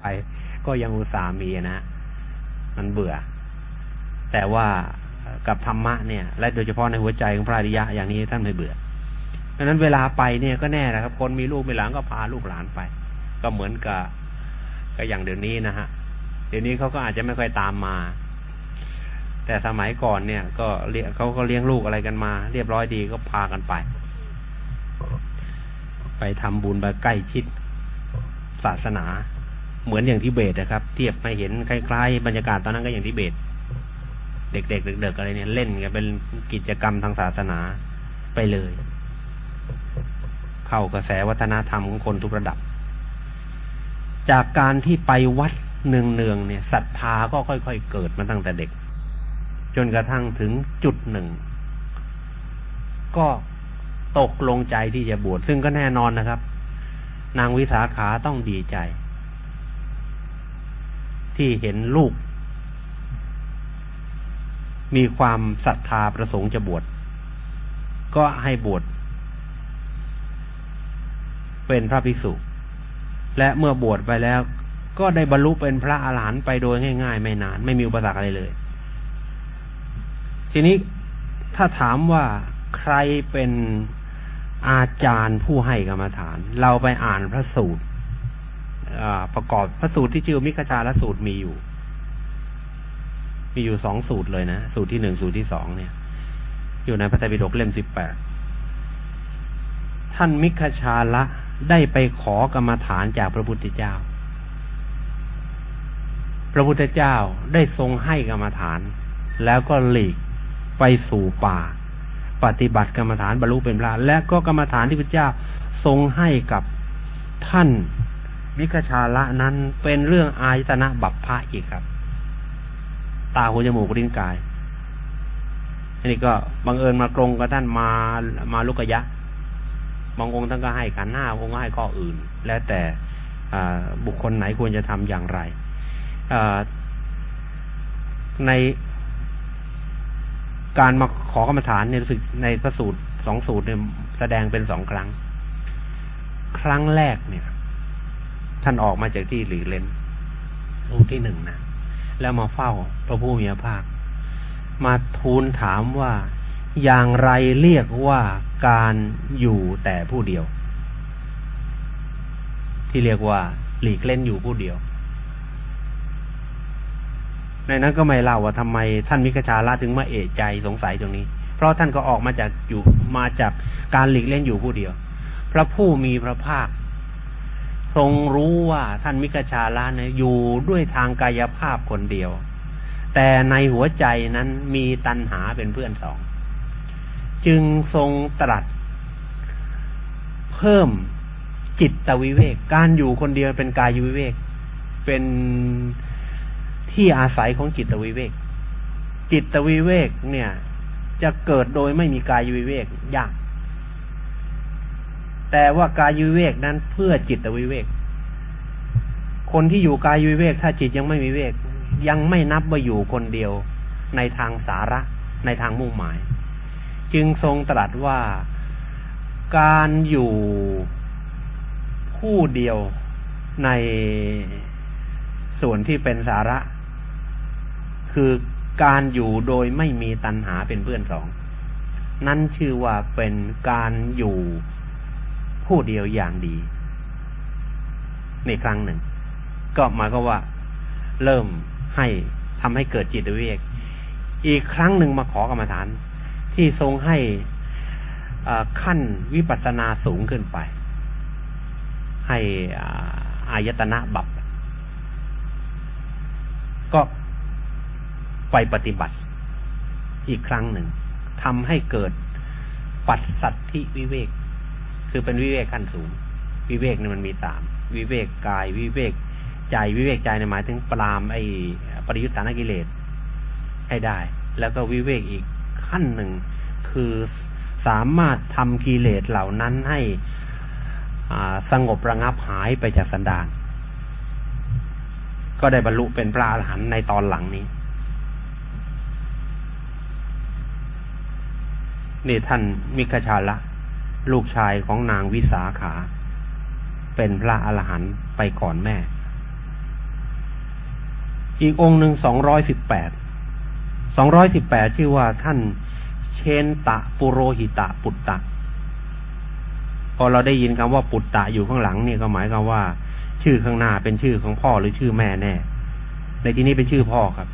ไป ก็ยังอุตส่าห์มีนะ มันเบื่อ แต่ว่ากับธรรมะเนี่ย และโดยเฉพาะในหัวใจของพระอริยะอย่างนี้ท่านไม่เบื่อดังนั้นเวลาไปเนี่ยก็แน่นะครับ คนมีลูกมีหลานก็พาลูกหลานไป ก็เหมือนกับก็อย่างเดี๋ยวนี้นะฮะ เดี๋ยวนี้เขาก็อาจจะไม่ค่อยตามมา แต่สมัยก่อนเนี่ย ก็เลี้ยเขาก็เลี้ยงลูกอะไรกันมา เรียบร้อยดีก็พากันไป ไปทำบุญไปใกล้ชิดศาสนา เหมือนอย่างที่เบตนะครับ เทียบไม่เห็นคล้ายๆบรรยากาศตอนนั้นก็อย่างที่เบต เด็กๆเด็กๆอะไรเนี่ยเล่นกันเป็นกิจกรรมทางศาสนาไปเลย เข้ากระแสวัฒนธรรมของคนทุกระดับ จากการที่ไปวัดเนืองๆเนี่ยศรัทธาก็ค่อยๆเกิดมาตั้งแต่เด็ก จนกระทั่งถึงจุดหนึ่ง ก็ตกลงใจที่จะบวชซึ่งก็แน่นอนนะครับ นางวิสาขาต้องดีใจ ที่เห็นลูก มีความศรัทธาประสงค์จะบวชก็ให้บวชเป็นพระภิกษุ และเมื่อบวชไปแล้ว ก็ได้บรรลุเป็นพระอาหารหันต์ไปโดยง่าย ๆ ไม่นาน ไม่มีอุปสรรคอะไรเลย ทีนี้ถ้าถามว่าใครเป็นอาจารย์ผู้ให้กรรมฐาน เราไปอ่านพระสูตร ประกอบพระสูตรที่ชื่อมิคชาลสูตรมีอยู่ มีอยู่สองสูตรเลยนะ สูตรที่หนึ่งสูตรที่สองเนี่ย อยู่ในพระไตรปิฎกเล่มสิบแปดท่านมิคชาละได้ไปขอกรรมฐานจากพระพุทธเจ้า พระพุทธเจ้าได้ทรงให้กรรมฐาน แล้วก็หลีกไปสู่ป่า ปฏิบัติกรรมฐานบรรลุเป็นพระและก็กรรมฐานที่พระเจ้าทรงให้กับท่าน มิคชาละนั้นเป็นเรื่องอายตนะบัพพะอีกครับ ตาหูจมูกลิ้นกายอันนี้ก็บังเอิญมาตรงกับท่านมามาลุกยะ บางองค์ท่านก็ให้ขันหน้าองค์ก็ให้ข้ออื่น แล้วแต่บุคคลไหนควรจะทำอย่างไรในการมาขอกรรมฐานเนี่ยรู้สึกในพระสูตรสองสูตรเนี่ยแสดงเป็นสองครั้ง ครั้งแรกเนี่ย ท่านออกมาจากที่หลีเลนองค์ที่หนึ่งนะแล้วมาเฝ้าพระผู้มีพระภาค มาทูลถามว่าอย่างไรเรียกว่าการอยู่แต่ผู้เดียว ที่เรียกว่า หลีกเล่นอยู่ผู้เดียว ในนั้นก็ไม่เล่าว่าทำไมท่านมิกชาลาถึงมาเอะใจสงสัยตรงนี้ เพราะท่านก็ออกมาจากอยู่มาจากการหลีกเล่นอยู่ผู้เดียว พระผู้มีพระภาค ทรงรู้ว่าท่านมิกชาลาเนี่ยอยู่ด้วยทางกายภาพคนเดียว แต่ในหัวใจนั้นมีตัณหาเป็นเพื่อนสอง จึงทรงตรัส เพิ่มจิตตวิเวก การอยู่คนเดียวเป็นกายวิเวก เป็นที่อาศัยของจิตวิเวก จิตวิเวกเนี่ย จะเกิดโดยไม่มีกายวิเวกยาก แต่ว่ากายวิเวกนั้นเพื่อจิตวิเวก คนที่อยู่กายวิเวกถ้าจิตยังไม่มีเวก ยังไม่นับว่าอยู่คนเดียวในทางสาระในทางมุ่งหมาย จึงทรงตรัสว่าการอยู่ผู้เดียวในส่วนที่เป็นสาระ คือการอยู่โดยไม่มีตัณหาเป็นเพื่อนสอง นั่นชื่อว่าเป็นการอยู่ ผู้เดียวอย่างดีในครั้งหนึ่ง ก็หมายก็ว่า เริ่มให้ทำให้เกิดจิตวิเวกอีกครั้งหนึ่งมาขอกรรมฐาน ที่ทรงให้ขั้นวิปัสสนาสูงขึ้นไป ให้อายตนะบับก็ไปปฏิบัติ อีกครั้งหนึ่งทำให้เกิดปัสสัตทิวิเวก คือเป็นวิเวกขั้นสูง วิเวกเนี่ยมันมีสามวิเวกกาย วิเวกใจวิเวกใจในหมายถึงปรามไอ้ปริยุทธานกิเลสให้ได้ แล้วก็วิเวกอีกขั้นหนึ่งคือสามารถทำกิเลสเหล่านั้นให้สงบระงับหายไปจากสันดาน ก็ได้บรรลุเป็นพระอรหันต์ในตอนหลังนี้ นี่ท่านมิคชาละ ลูกชายของนางวิสาขา เป็นพระอรหันต์ไปก่อนแม่ อีกองค์หนึ่งสองร้อยสิบแปดสองร้อยสิบแปดชื่อว่าท่านเชนตะปุโรหิตะปุตตะ พอเราได้ยินคำว่าปุตตะอยู่ข้างหลังเนี่ยก็หมายความว่า ชื่อข้างหน้าเป็นชื่อของพ่อหรือชื่อแม่แน่ ในที่นี้เป็นชื่อพ่อครับ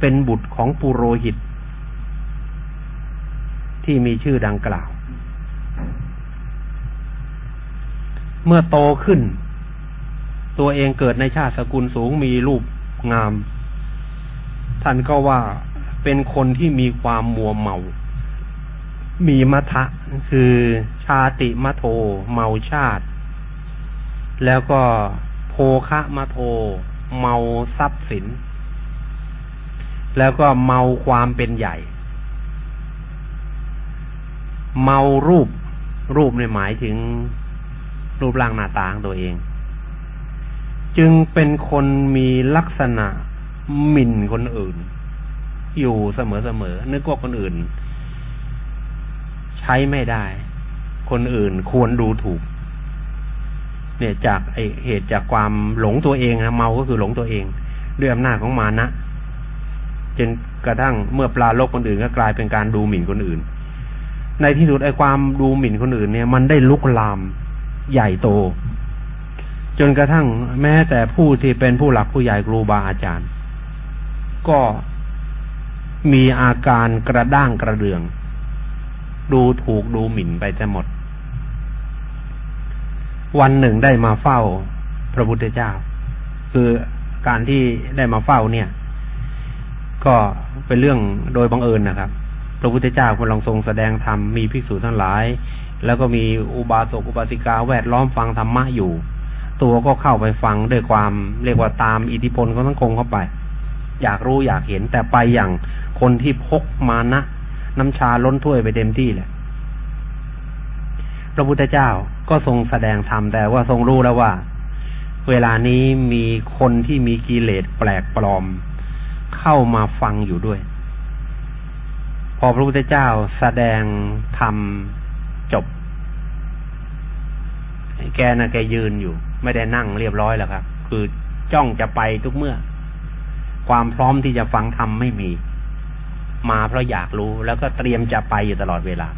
เป็นบุตรของปุโรหิต ที่มีชื่อดังกล่าว เมื่อโตขึ้น ตัวเองเกิดในชาติสกุลสูงมีรูปงาม ท่านก็ว่าเป็นคนที่มีความมัวเมา มีมัทะคือชาติมะโทเมาชาติ แล้วก็โภคะมะโท เมาทรัพย์สิน แล้วก็เมาความเป็นใหญ่ เมารูปรูปในหมายถึง รูปร่างหน้าตาของตัวเอง จึงเป็นคนมีลักษณะหมิ่นคนอื่น อยู่เสมอเสมอนึกว่าคนอื่น ใช้ไม่ได้ คนอื่นควรดูถูก เนี่ยจากไอเหตุจากความหลงตัวเองนะเมาก็คือหลงตัวเอง ด้วยอำนาจของมานะจนกระทั่งเมื่อปลาโลกคนอื่นก็กลายเป็นการดูหมิ่นคนอื่น ในที่สุดไอ้ความดูหมิ่นคนอื่นเนี่ย มันได้ลุกลาม ใหญ่โต จนกระทั่งแม้แต่ผู้ที่เป็นผู้หลักผู้ใหญ่ครูบาอาจารย์ ก็มีอาการกระด้างกระเดือง ดูถูกดูหมิ่นไปจะหมด วันหนึ่งได้มาเฝ้าพระพุทธเจ้า คือการที่ได้มาเฝ้าเนี่ย ก็เป็นเรื่องโดยบังเอิญนะครับ พระพุทธเจ้ากำลังทรงแสดงธรรมมีภิกษุทั้งหลาย แล้วก็มีอุบาสกอุบาสิกาแวดล้อมฟังธรรมะอยู่ ตัวก็เข้าไปฟังด้วยความเรียกว่าตามอิทธิพลของสังคมเข้าไป อยากรู้อยากเห็นแต่ไปอย่างคนที่พกมานะ น้ำชาล้นถ้วยไปเต็มที่แหละพระพุทธเจ้าก็ทรงแสดงธรรมแต่ว่าทรงรู้แล้วว่า เวลานี้มีคนที่มีกิเลสแปลกปลอม เข้ามาฟังอยู่ด้วย พอพระพุทธเจ้าแสดงธรรม จบแกนะ่ะแกยืนอยู่ ไม่ได้นั่งเรียบร้อยแล้วครับ คือจ้องจะไปทุกเมื่อ ความพร้อมที่จะฟังธรรมไม่มี มาเพราะอยากรู้แล้วก็เตรียมจะไปอยู่ตลอดเวลา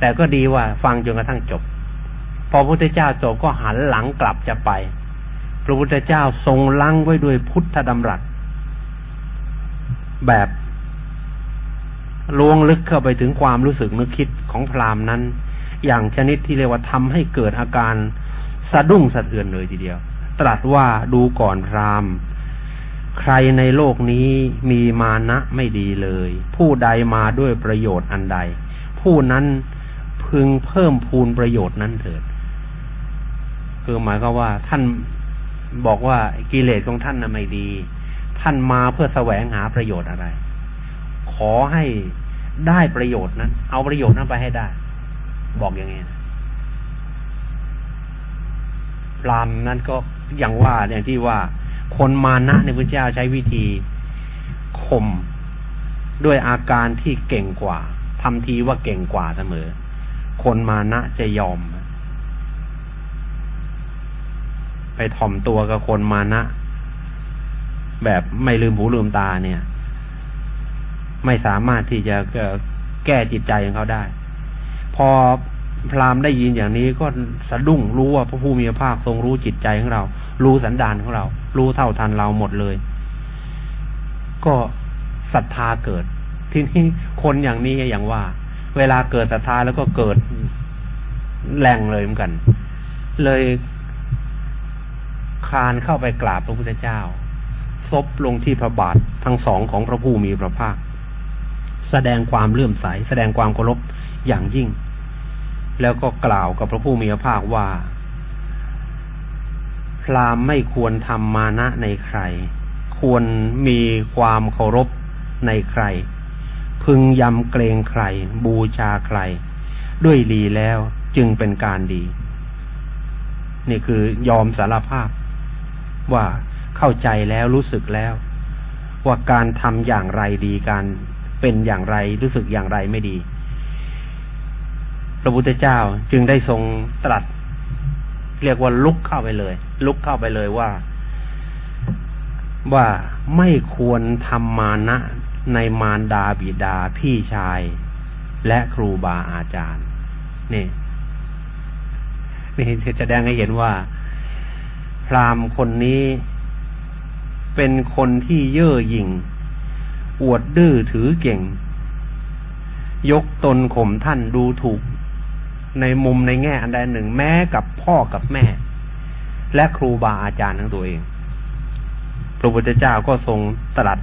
แต่ก็ดีว่าฟังจนกระทั่งจบ พอพระพุทธเจ้าจบก็หันหลังกลับจะไป พระพุทธเจ้าทรงลังไว้ด้วยพุทธดำรัสแบบ ลวงลึกเข้าไปถึงความรู้สึกนึกคิดของพราหมณ์นั้น อย่างชนิดที่เรียกว่าทำให้เกิดอาการสะดุ้งสะเทือนเลยทีเดียว ตรัสว่าดูก่อนพราหมณ์ ใครในโลกนี้มีมานะไม่ดีเลย ผู้ใดมาด้วยประโยชน์อันใด ผู้นั้นพึงเพิ่มพูนประโยชน์นั้นเถิด คือหมายก็ว่าท่านบอกว่ากิเลสของท่านน่ะไม่ดี ท่านมาเพื่อแสวงหาประโยชน์อะไร ขอให้ได้ประโยชน์นั้น เอาประโยชน์นั้นไปให้ได้ บอกอย่างนี้นะพรามนั้นก็อย่างว่าอย่างที่ว่า คนมานะในพระเจ้าใช้วิธีข่มด้วยอาการที่เก่งกว่าทำทีว่าเก่งกว่าเสมอ คนมานะจะยอม ไปถ่อมตัวกับคนมานะ แบบไม่ลืมหูลืมตาเนี่ย ไม่สามารถที่จะแก้จิตใจของเขาได้ พอพราหมณ์ได้ยินอย่างนี้ก็สะดุ้งรู้ว่าพระผู้มีพระภาคทรงรู้จิตใจของเรา รู้สันดานของเรา รู้เท่าทันเราหมดเลย ก็ศรัทธาเกิด ทีนี้คนอย่างนี้อย่างว่า เวลาเกิดศรัทธาแล้วก็เกิดแรงเลยเหมือนกัน เลยคานเข้าไปกราบพระพุทธเจ้าซบลงที่พระบาททั้งสองของพระผู้มีพระภาค แสดงความเลื่อมใส แสดงความเคารพอย่างยิ่ง แล้วก็กล่าวกับพระผู้มีพระภาคว่า พรามไม่ควรทำมานะในใคร ควรมีความเคารพในใคร พึงยำเกรงใคร บูชาใคร ด้วยดีแล้วจึงเป็นการดี นี่คือยอมสารภาพ ว่าเข้าใจแล้วรู้สึกแล้ว ว่าการทำอย่างไรดีการ เป็นอย่างไรรู้สึกอย่างไรไม่ดี พระพุทธเจ้าจึงได้ทรงตรัส เรียกว่าลุกเข้าไปเลย ลุกเข้าไปเลยว่า ว่าไม่ควรทำมานะในมารดาบิดาพี่ชาย และครูบาอาจารย์ นี่นี่จะแสดงให้เห็นว่า พรามคนนี้เป็นคนที่เย่อหยิ่ง อวดดื้อถือเก่ง ยกตนข่มท่านดูถูก ในมุมในแง่อันใดหนึ่งแม้กับพ่อกับแม่ และครูบาอาจารย์ทั้งตัวเอง พระพุทธเจ้าก็ทรงตรัส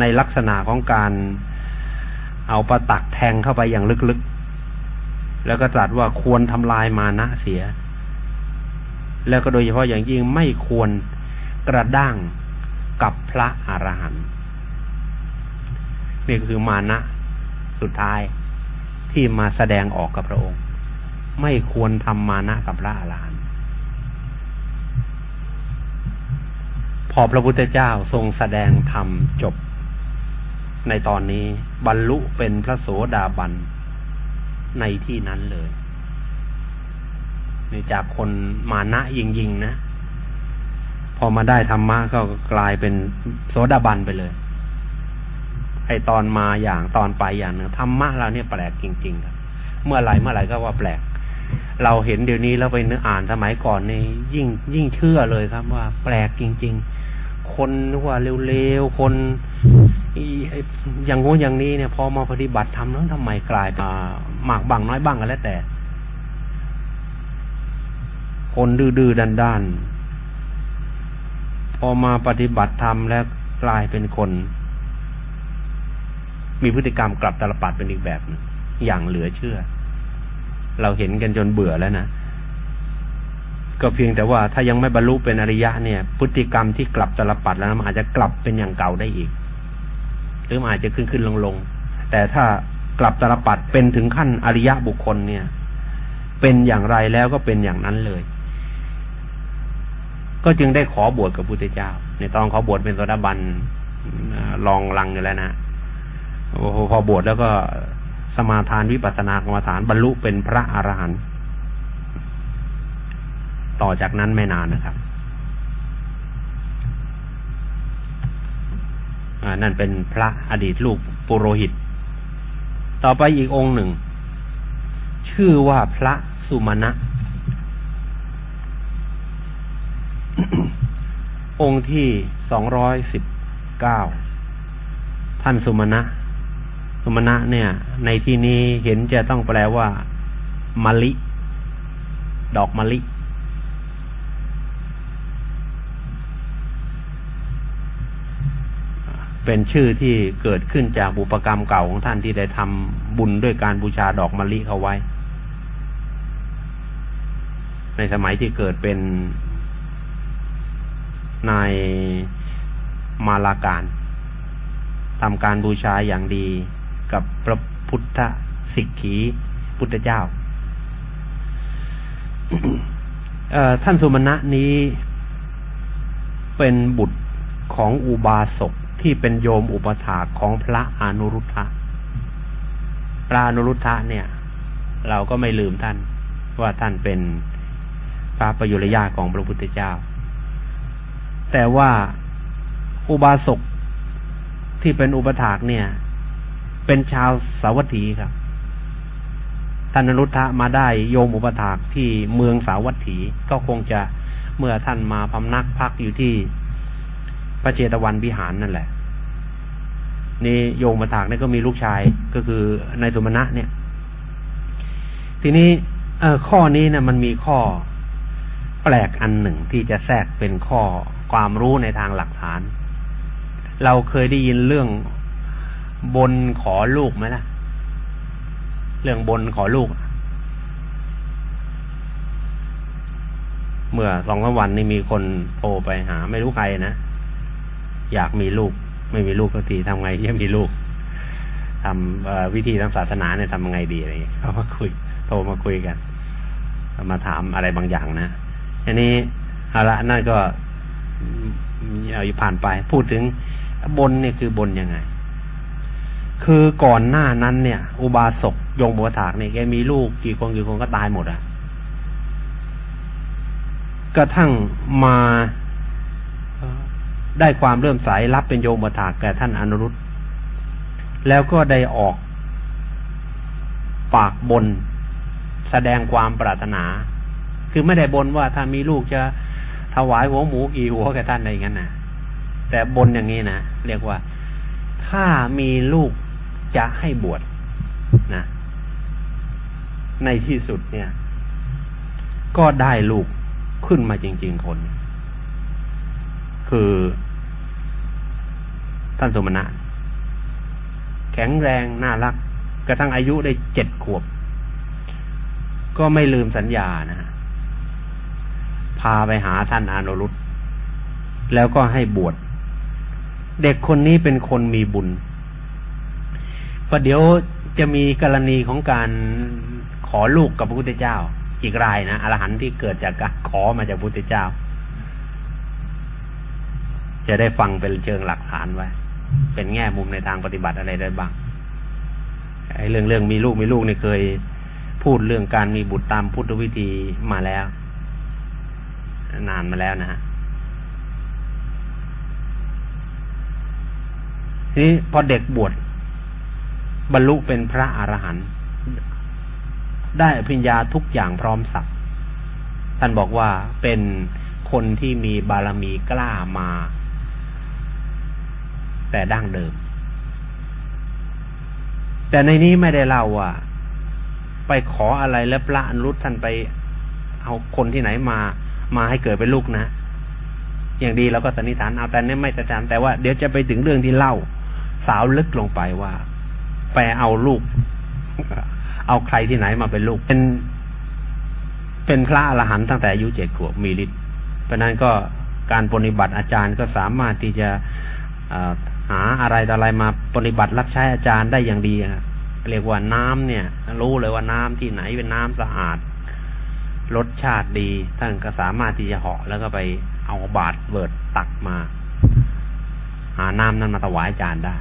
ในลักษณะของการเอาประตักแทงเข้าไปอย่างลึกๆ แล้วก็ตรัสว่าควรทำลายมานะเสีย แล้วก็โดยเฉพาะอย่างยิ่งไม่ควรกระด้างกับพระอรหันต์ นี่คือมานะ สุดท้ายที่มาแสดงออกกับพระองค์ ไม่ควรทำมานะกับพระอรหันต์พอพระพุทธเจ้าทรงแสดงธรรมจบ ในตอนนี้บรรลุเป็นพระโสดาบันในที่นั้นเลยนี่จากคนมานะยิงยิงนะ พอมาได้ธรรมะก็กลายเป็นโสดาบันไปเลย ไอตอนมาอย่างตอนไปอย่างหนึ่งธรรมะเราเนี่ยแปลกจริงๆครับเมื่อไรเมื่อไรก็ว่าแปลก เราเห็นเดี๋ยวนี้แล้วไปนึกอ่านสมัยก่อนนี่ยิ่งยิ่งเชื่อเลยครับว่าแปลกจริง ๆ คนว่าเร็วๆคนอย่างงูอย่างนี้เนี่ย พอมาปฏิบัติทำแล้วทำไมกลายมาหมากบังน้อยบ้างกันแล้วแต่ คนดื้อๆด้านๆพอมาปฏิบัติธรรมแล้วกลายเป็นคน มีพฤติกรรมกลับตลปัดเป็นอีกแบบนึงอย่างเหลือเชื่อ เราเห็นกันจนเบื่อแล้วนะก็เพียงแต่ว่าถ้ายังไม่บรรลุเป็นอริยะเนี่ย พฤติกรรมที่กลับตลปัดแล้วมันอาจจะกลับเป็นอย่างเก่าได้อีก หรืออาจจะขึ้นขึ้นลงลงแต่ถ้ากลับตรปัดเป็นถึงขั้นอริยะบุคคลเนี่ย เป็นอย่างไรแล้วก็เป็นอย่างนั้นเลย ก็จึงได้ขอบวชกับพุทธเจ้า ในตอนขอบวชเป็นโสดาบันลองลังอยู่แล้วนะ พอบวชแล้วก็สมาทานวิปัสสนากรรมฐานบรรลุเป็นพระอรหันต์ต่อจากนั้นไม่นานนะครับนั่นเป็นพระอดีตลูกปุโรหิต ต่อไปอีกองค์หนึ่ง ชื่อว่าพระสุมาณะองค์ที่สองร้อยสิบเก้าท่านสุมาณะ สมณะเนี่ย ในที่นี้เห็นจะต้องแปลว่ามะลิ ดอกมะลิ เป็นชื่อที่เกิดขึ้นจากบุปกรรมเก่าของท่านที่ได้ทำบุญด้วยการบูชาดอกมะลิเขาไว้ ในสมัยที่เกิดเป็นนายมาลาการทำการบูชาอย่างดี กับพระพุทธสิกขีพุทธเจ้าท่านสุมาณะนี้เป็นบุตรของอุบาสกที่เป็นโยมอุปถาของพระอนุรุทธะ พระอนุรุทธะเนี่ย เราก็ไม่ลืมท่าน ว่าท่านเป็นพระประยุรญาของพระพุทธเจ้า แต่ว่าอุบาสกที่เป็นอุปถากเนี่ย เป็นชาวสาวัตถีครับท่านอนุทธะมาได้โยมอุปถากที่เมืองสาวัตถีก็คงจะเมื่อท่านมาพำนักพักอยู่ที่พระเจตวันวิหารนั่นแหละ นี่โยมมาถากนี่ก็มีลูกชายก็คือนายสุมาณะเนี่ย ทีนี้เออข้อนี้นะมันมีข้อแปลกอันหนึ่งที่จะแทรกเป็นข้อความรู้ในทางหลักฐาน เราเคยได้ยินเรื่อง บนขอลูกไหมล่ะ เรื่องบนขอลูก เมื่อสองวันนี้มีคนโทรไปหา ไม่รู้ใครนะ อยากมีลูก ไม่มีลูกก็ทีทำไงยังมีลูกทำวิธีทางศาสนาเนี่ยทำยังไงดีอะไรเขามาคุย โทรมาคุยกัน มาถามอะไรบางอย่างนะอันนี้เอาละนั่นก็เอาผ่านไป พูดถึงบนเนี่ยคือบนยังไง คือก่อนหน้านั้นเนี่ย อุบาสกยงบัวถากเนี่ยแกมีลูกกี่คนกี่คนก็ตายหมดอะ่ะกระทั่งมาได้ความเริ่มใสรับเป็นโยมถากแก่ท่านอนุรุตแล้วก็ได้ออกปากบนแสดงความปรารถนา คือไม่ได้บนว่าถ้ามีลูกจะถวายหัวหมูกี่หัวแก่ท่านอะไรอย่างนั้นนะแต่บนอย่างนี้นะเรียกว่าถ้ามีลูก จะให้บวชนะ ในที่สุดเนี่ย ก็ได้ลูกขึ้นมาจริง ๆ คน คือ ท่านสมณะ แข็งแรงน่ารัก กระทั่งอายุได้เจ็ดขวบ ก็ไม่ลืมสัญญานะฮะพาไปหาท่านอานุรุตแล้วก็ให้บวชเด็กคนนี้เป็นคนมีบุญ ประเดี๋ยวจะมีกรณีของการขอลูกกับพระพุทธเจ้า อีกรายนะอรหันต์ที่เกิดจากการขอมาจากพระพุทธเจ้า จะได้ฟังเป็นเชิงหลักฐานไว้ เป็นแง่มุมในทางปฏิบัติอะไรได้บ้างไอ้เรื่องเรื่องมีลูกมีลูกเนี่ยเคยพูดเรื่องการมีบุตรตามพุทธวิธีมาแล้ว นานมาแล้วนะฮะทีนี้พอเด็กบวช บรรลุเป็นพระอรหันต์ได้อภิญญาทุกอย่างพร้อมสับท่านบอกว่าเป็นคนที่มีบารมีกล้ามา แต่ดั้งเดิม แต่ในนี้ไม่ได้เล่าว่า ไปขออะไรแล้วพระอนุรุตท่านไปเอาคนที่ไหนมา มาให้เกิดเป็นลูกนะ อย่างดีเราก็สันนิษฐานเอาแต่นี่ไม่จะจำแต่ว่าเดี๋ยวจะไปถึงเรื่องที่เล่า สาวลึกลงไปว่า ไปเอาลูก เอาใครที่ไหนมาเป็นลูก เป็นเป็นพระอรหันต์ตั้งแต่อายุเจ็ดขวบมีฤทธิ์เพราะนั้นก็การปฏิบัติอาจารย์ก็สามารถที่จะหาอะไรต่ออะไรมาปฏิบัติรับใช้อาจารย์ได้อย่างดีเรียกว่าน้ำเนี่ย รู้เลยว่าน้ำที่ไหนเป็นน้ำสะอาดรสชาติดีท่านก็สามารถที่จะเหาะแล้วก็ไปเอาบาตรเบิดตักมา หาน้ำนั้นมาถวายอาจารย์ได้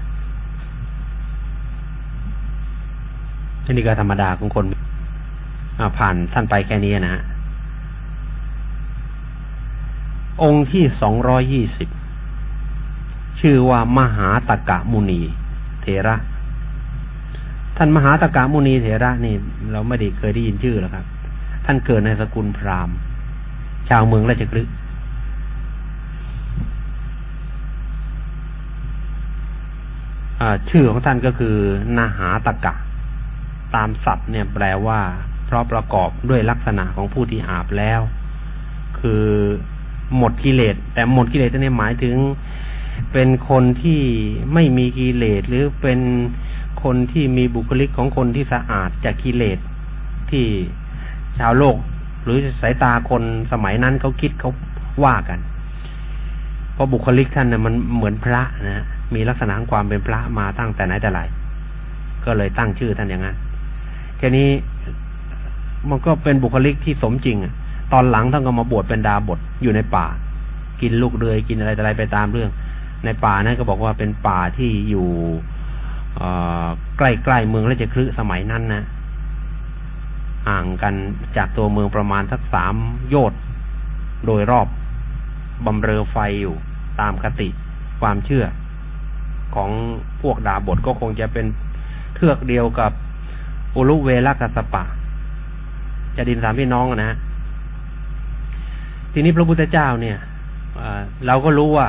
นนี้ก็ธรรมดาของคนผ่านท่านไปแค่นี้นะฮะองค์ที่สองร้อยยี่สิบชื่อว่ามหาตกะมุนี เถระ ท่านมหาตกะมุนีเถระนี่ เราไม่ได้เคยได้ยินชื่อหรอกครับ ท่านเกิดในสกุลพราหมณ์ ชาวเมืองราชกฤห์ชื่อของท่านก็คือนาหาตกะ ตามศัพท์เนี่ยแปลว่า เพราะประกอบด้วยลักษณะของผู้ที่อาบแล้ว คือหมดกิเลสแต่หมดกิเลสนี่หมายถึง เป็นคนที่ไม่มีกิเลสหรือเป็นคนที่มีบุคลิกของคนที่สะอาดจากกิเลสที่ชาวโลก หรือสายตาคนสมัยนั้นเขาคิดเขาว่ากันเพราะบุคลิกท่านเนี่ยมันเหมือนพระนะมีลักษณะความเป็นพระมาตั้งแต่ไหนแต่ไรก็เลยตั้งชื่อท่านอย่างนั้น แค่นี้มันก็เป็นบุคลิกที่สมจริงตอนหลังท่านก็มาบวชเป็นดาบทอยู่ในป่า กินลูกเดือยกินอะไรอะไรไปตามเรื่อง ในป่านั้นก็บอกว่าเป็นป่าที่อยู่ใกล้ๆเมืองราชคฤห์สมัยนั้นนะห่างกันจากตัวเมืองประมาณสักสามโยชน์โดยรอบบำเรอไฟอยู่ตามคติความเชื่อ ของพวกดาบทก็คงจะเป็นเทือกเดียวกับ อุลุเวลกัสปะจะดินสามพี่น้องนะทีนี้พระพุทธเจ้าเนี่ยเราก็รู้ว่า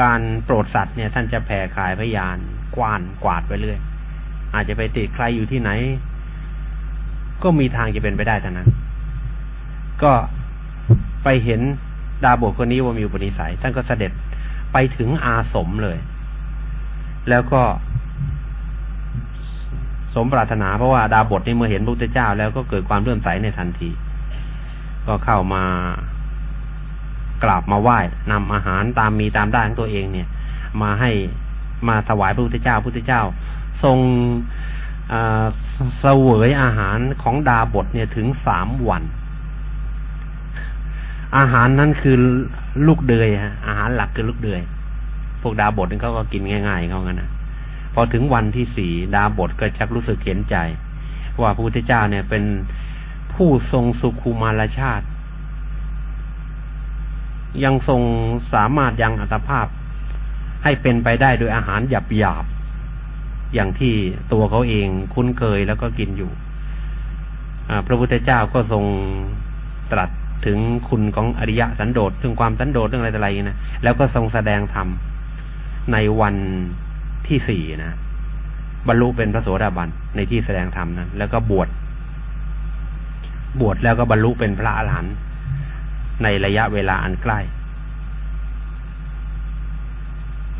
การโปรดสัตว์เนี่ย ท่านจะแผ่ขายพยานกวานกวาดไปเรื่อยอาจจะไปติดใครอยู่ที่ไหน ก็มีทางจะเป็นไปได้ทั้งนั้น ก็ไปเห็นดาบทคนนี้ว่ามีอุปนิสัย ท่านก็เสด็จไปถึงอาสมเลย แล้วก็ สมปรารถนาเพราะว่าดาบทนี่เมื่อเห็นพระพุทธเจ้าแล้วก็เกิดความเลื่อมใสในทันที ก็เข้ามากราบมาไหว้นำอาหารตามมีตามได้ของตัวเองเนี่ย มาให้มาถวายพระพุทธเจ้าพระพุทธเจ้า ทรงเสวยอาหารของดาบทเนี่ยถึงสามวัน อาหารนั้นคือลูกเดือยฮะอาหารหลักคือลูกเดือย พวกดาบทนี่เขาก็กินง่ายๆเขางั้นนะ พอถึงวันที่สี่ดาบทก็ชักรู้สึกเห็นใจ ว่าพระพุทธเจ้าเนี่ยเป็นผู้ทรงสุขุมารชาติ ยังทรงสามารถยังอัตภาพ ให้เป็นไปได้โดยอาหารหยาบหยาบอย่างที่ตัวเขาเองคุ้นเคยแล้วก็กินอยู่พระพุทธเจ้าก็ทรงตรัสถึงคุณของอริยะสันโดษถึงความสันโดษเรื่องอะไรต่ออะไรนะแล้วก็ทรงแสดงธรรมในวัน ที่สี่นะบรรลุเป็นพระโสดาบันในที่แสดงธรรมนั้น แล้วก็บวชบวชแล้วก็บรรลุเป็นพระอรหันต์ในระยะเวลาอันใกล้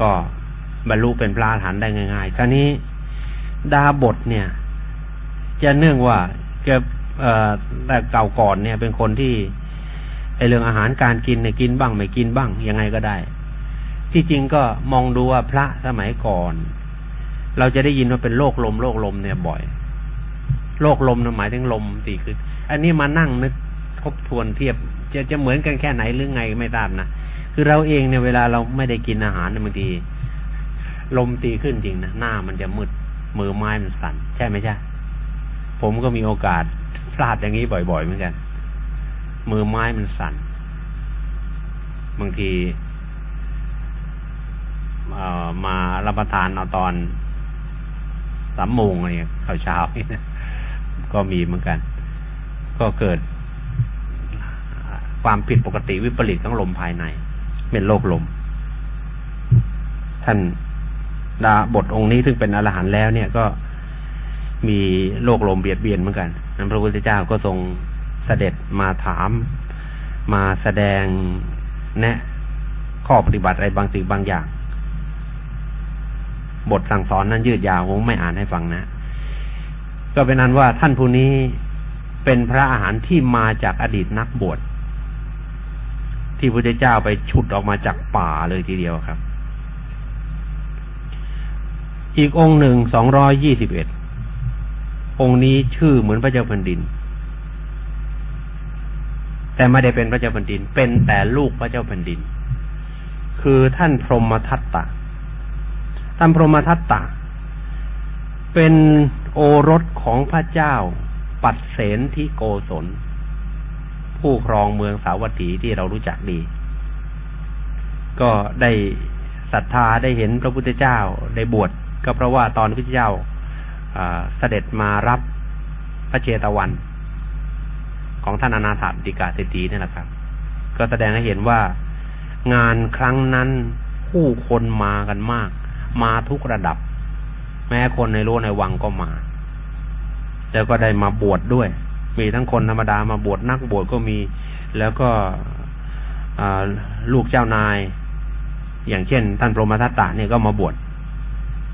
ก็บรรลุเป็นพระอรหันต์ได้ง่ายๆ คราวนี้ดาบทเนี่ย จะเนื่องว่าแกเอ่อแต่เก่าก่อนเนี่ย เป็นคนที่ไอเรื่องอาหารการกินเนี่ยกินบ้าง ไม่กินบ้าง ยังไงก็ได้ ที่จริงก็มองดูว่าพระสมัยก่อน เราจะได้ยินว่าเป็นโรคลมโรคลมเนี่ยบ่อยโรคลมนะหมายถึงลมตีคือ อันนี้มานั่งนึกทบทวนเทียบ จะจะเหมือนกันแค่ไหนหรือไงไม่ทราบนะคือเราเองเนี่ยเวลาเราไม่ได้กินอาหารบางทีลมตีขึ้นจริงนะหน้ามันจะมืดมือไม้มันสั่นใช่ไหมใช่ผมก็มีโอกาสพลาดอย่างนี้บ่อยๆเหมือนกัน มือไม้มันสั่นบางที มารับประทานเอาตอนสามโมงอะไรข้าวเช้าก็มีเหมือนกัน ก็เกิด ความผิดปกติวิปริตของลมภายใน เป็นโรคลม ท่านดาบทองค์นี้ซึ่งเป็นอรหันต์แล้ว เนี่ยก็มีโรคลมเบียดเบียนเหมือนกันนั้นพระพุทธเจ้าก็ทรงเสด็จมาถาม มาแสดงแนะ ข้อปฏิบัติอะไรบางสิ่งบางอย่าง บทสั่งสอนนั้นยืดยาวผมไม่อ่านให้ฟังนะ ก็เป็นนั้นว่าท่านผู้นี้เป็นพระอาหารที่มาจากอดีตนักบวชที่พระเจ้าไปฉุดออกมาจากป่าเลยทีเดียวครับ อีกองค์หนึ่งสองร้อยยี่สิบเอ็ดองค์นี้ชื่อเหมือนพระเจ้าแผ่นดิน แต่ไม่ได้เป็นพระเจ้าแผ่นดิน เป็นแต่ลูกพระเจ้าแผ่นดิน คือท่านพรหมทัตตะ ท่านพรหมทัตตะ เป็นโอรสของพระเจ้า ปัดเสนทิโกศล ผู้ครองเมืองสาวัตถีที่เรารู้จักดี ก็ได้ศรัทธาได้เห็นพระพุทธเจ้าได้บวชก็เพราะว่าตอนพระพุทธเจ้าเสด็จมารับพระเจตวัน ของท่านอนาถาติกาเศรษฐีนี่แหละครับ ก็แสดงให้เห็นว่างานครั้งนั้นผู้คนมากันมาก มาทุกระดับ แม้คนในรั้วในวังก็มา แล้วก็ได้มาบวชดด้วย มีทั้งคนธรรมดามาบวชนักบวชก็มี แล้วก็ลูกเจ้านาย อย่างเช่น ท่านพรหมทัตตาเนี่ยก็มาบวช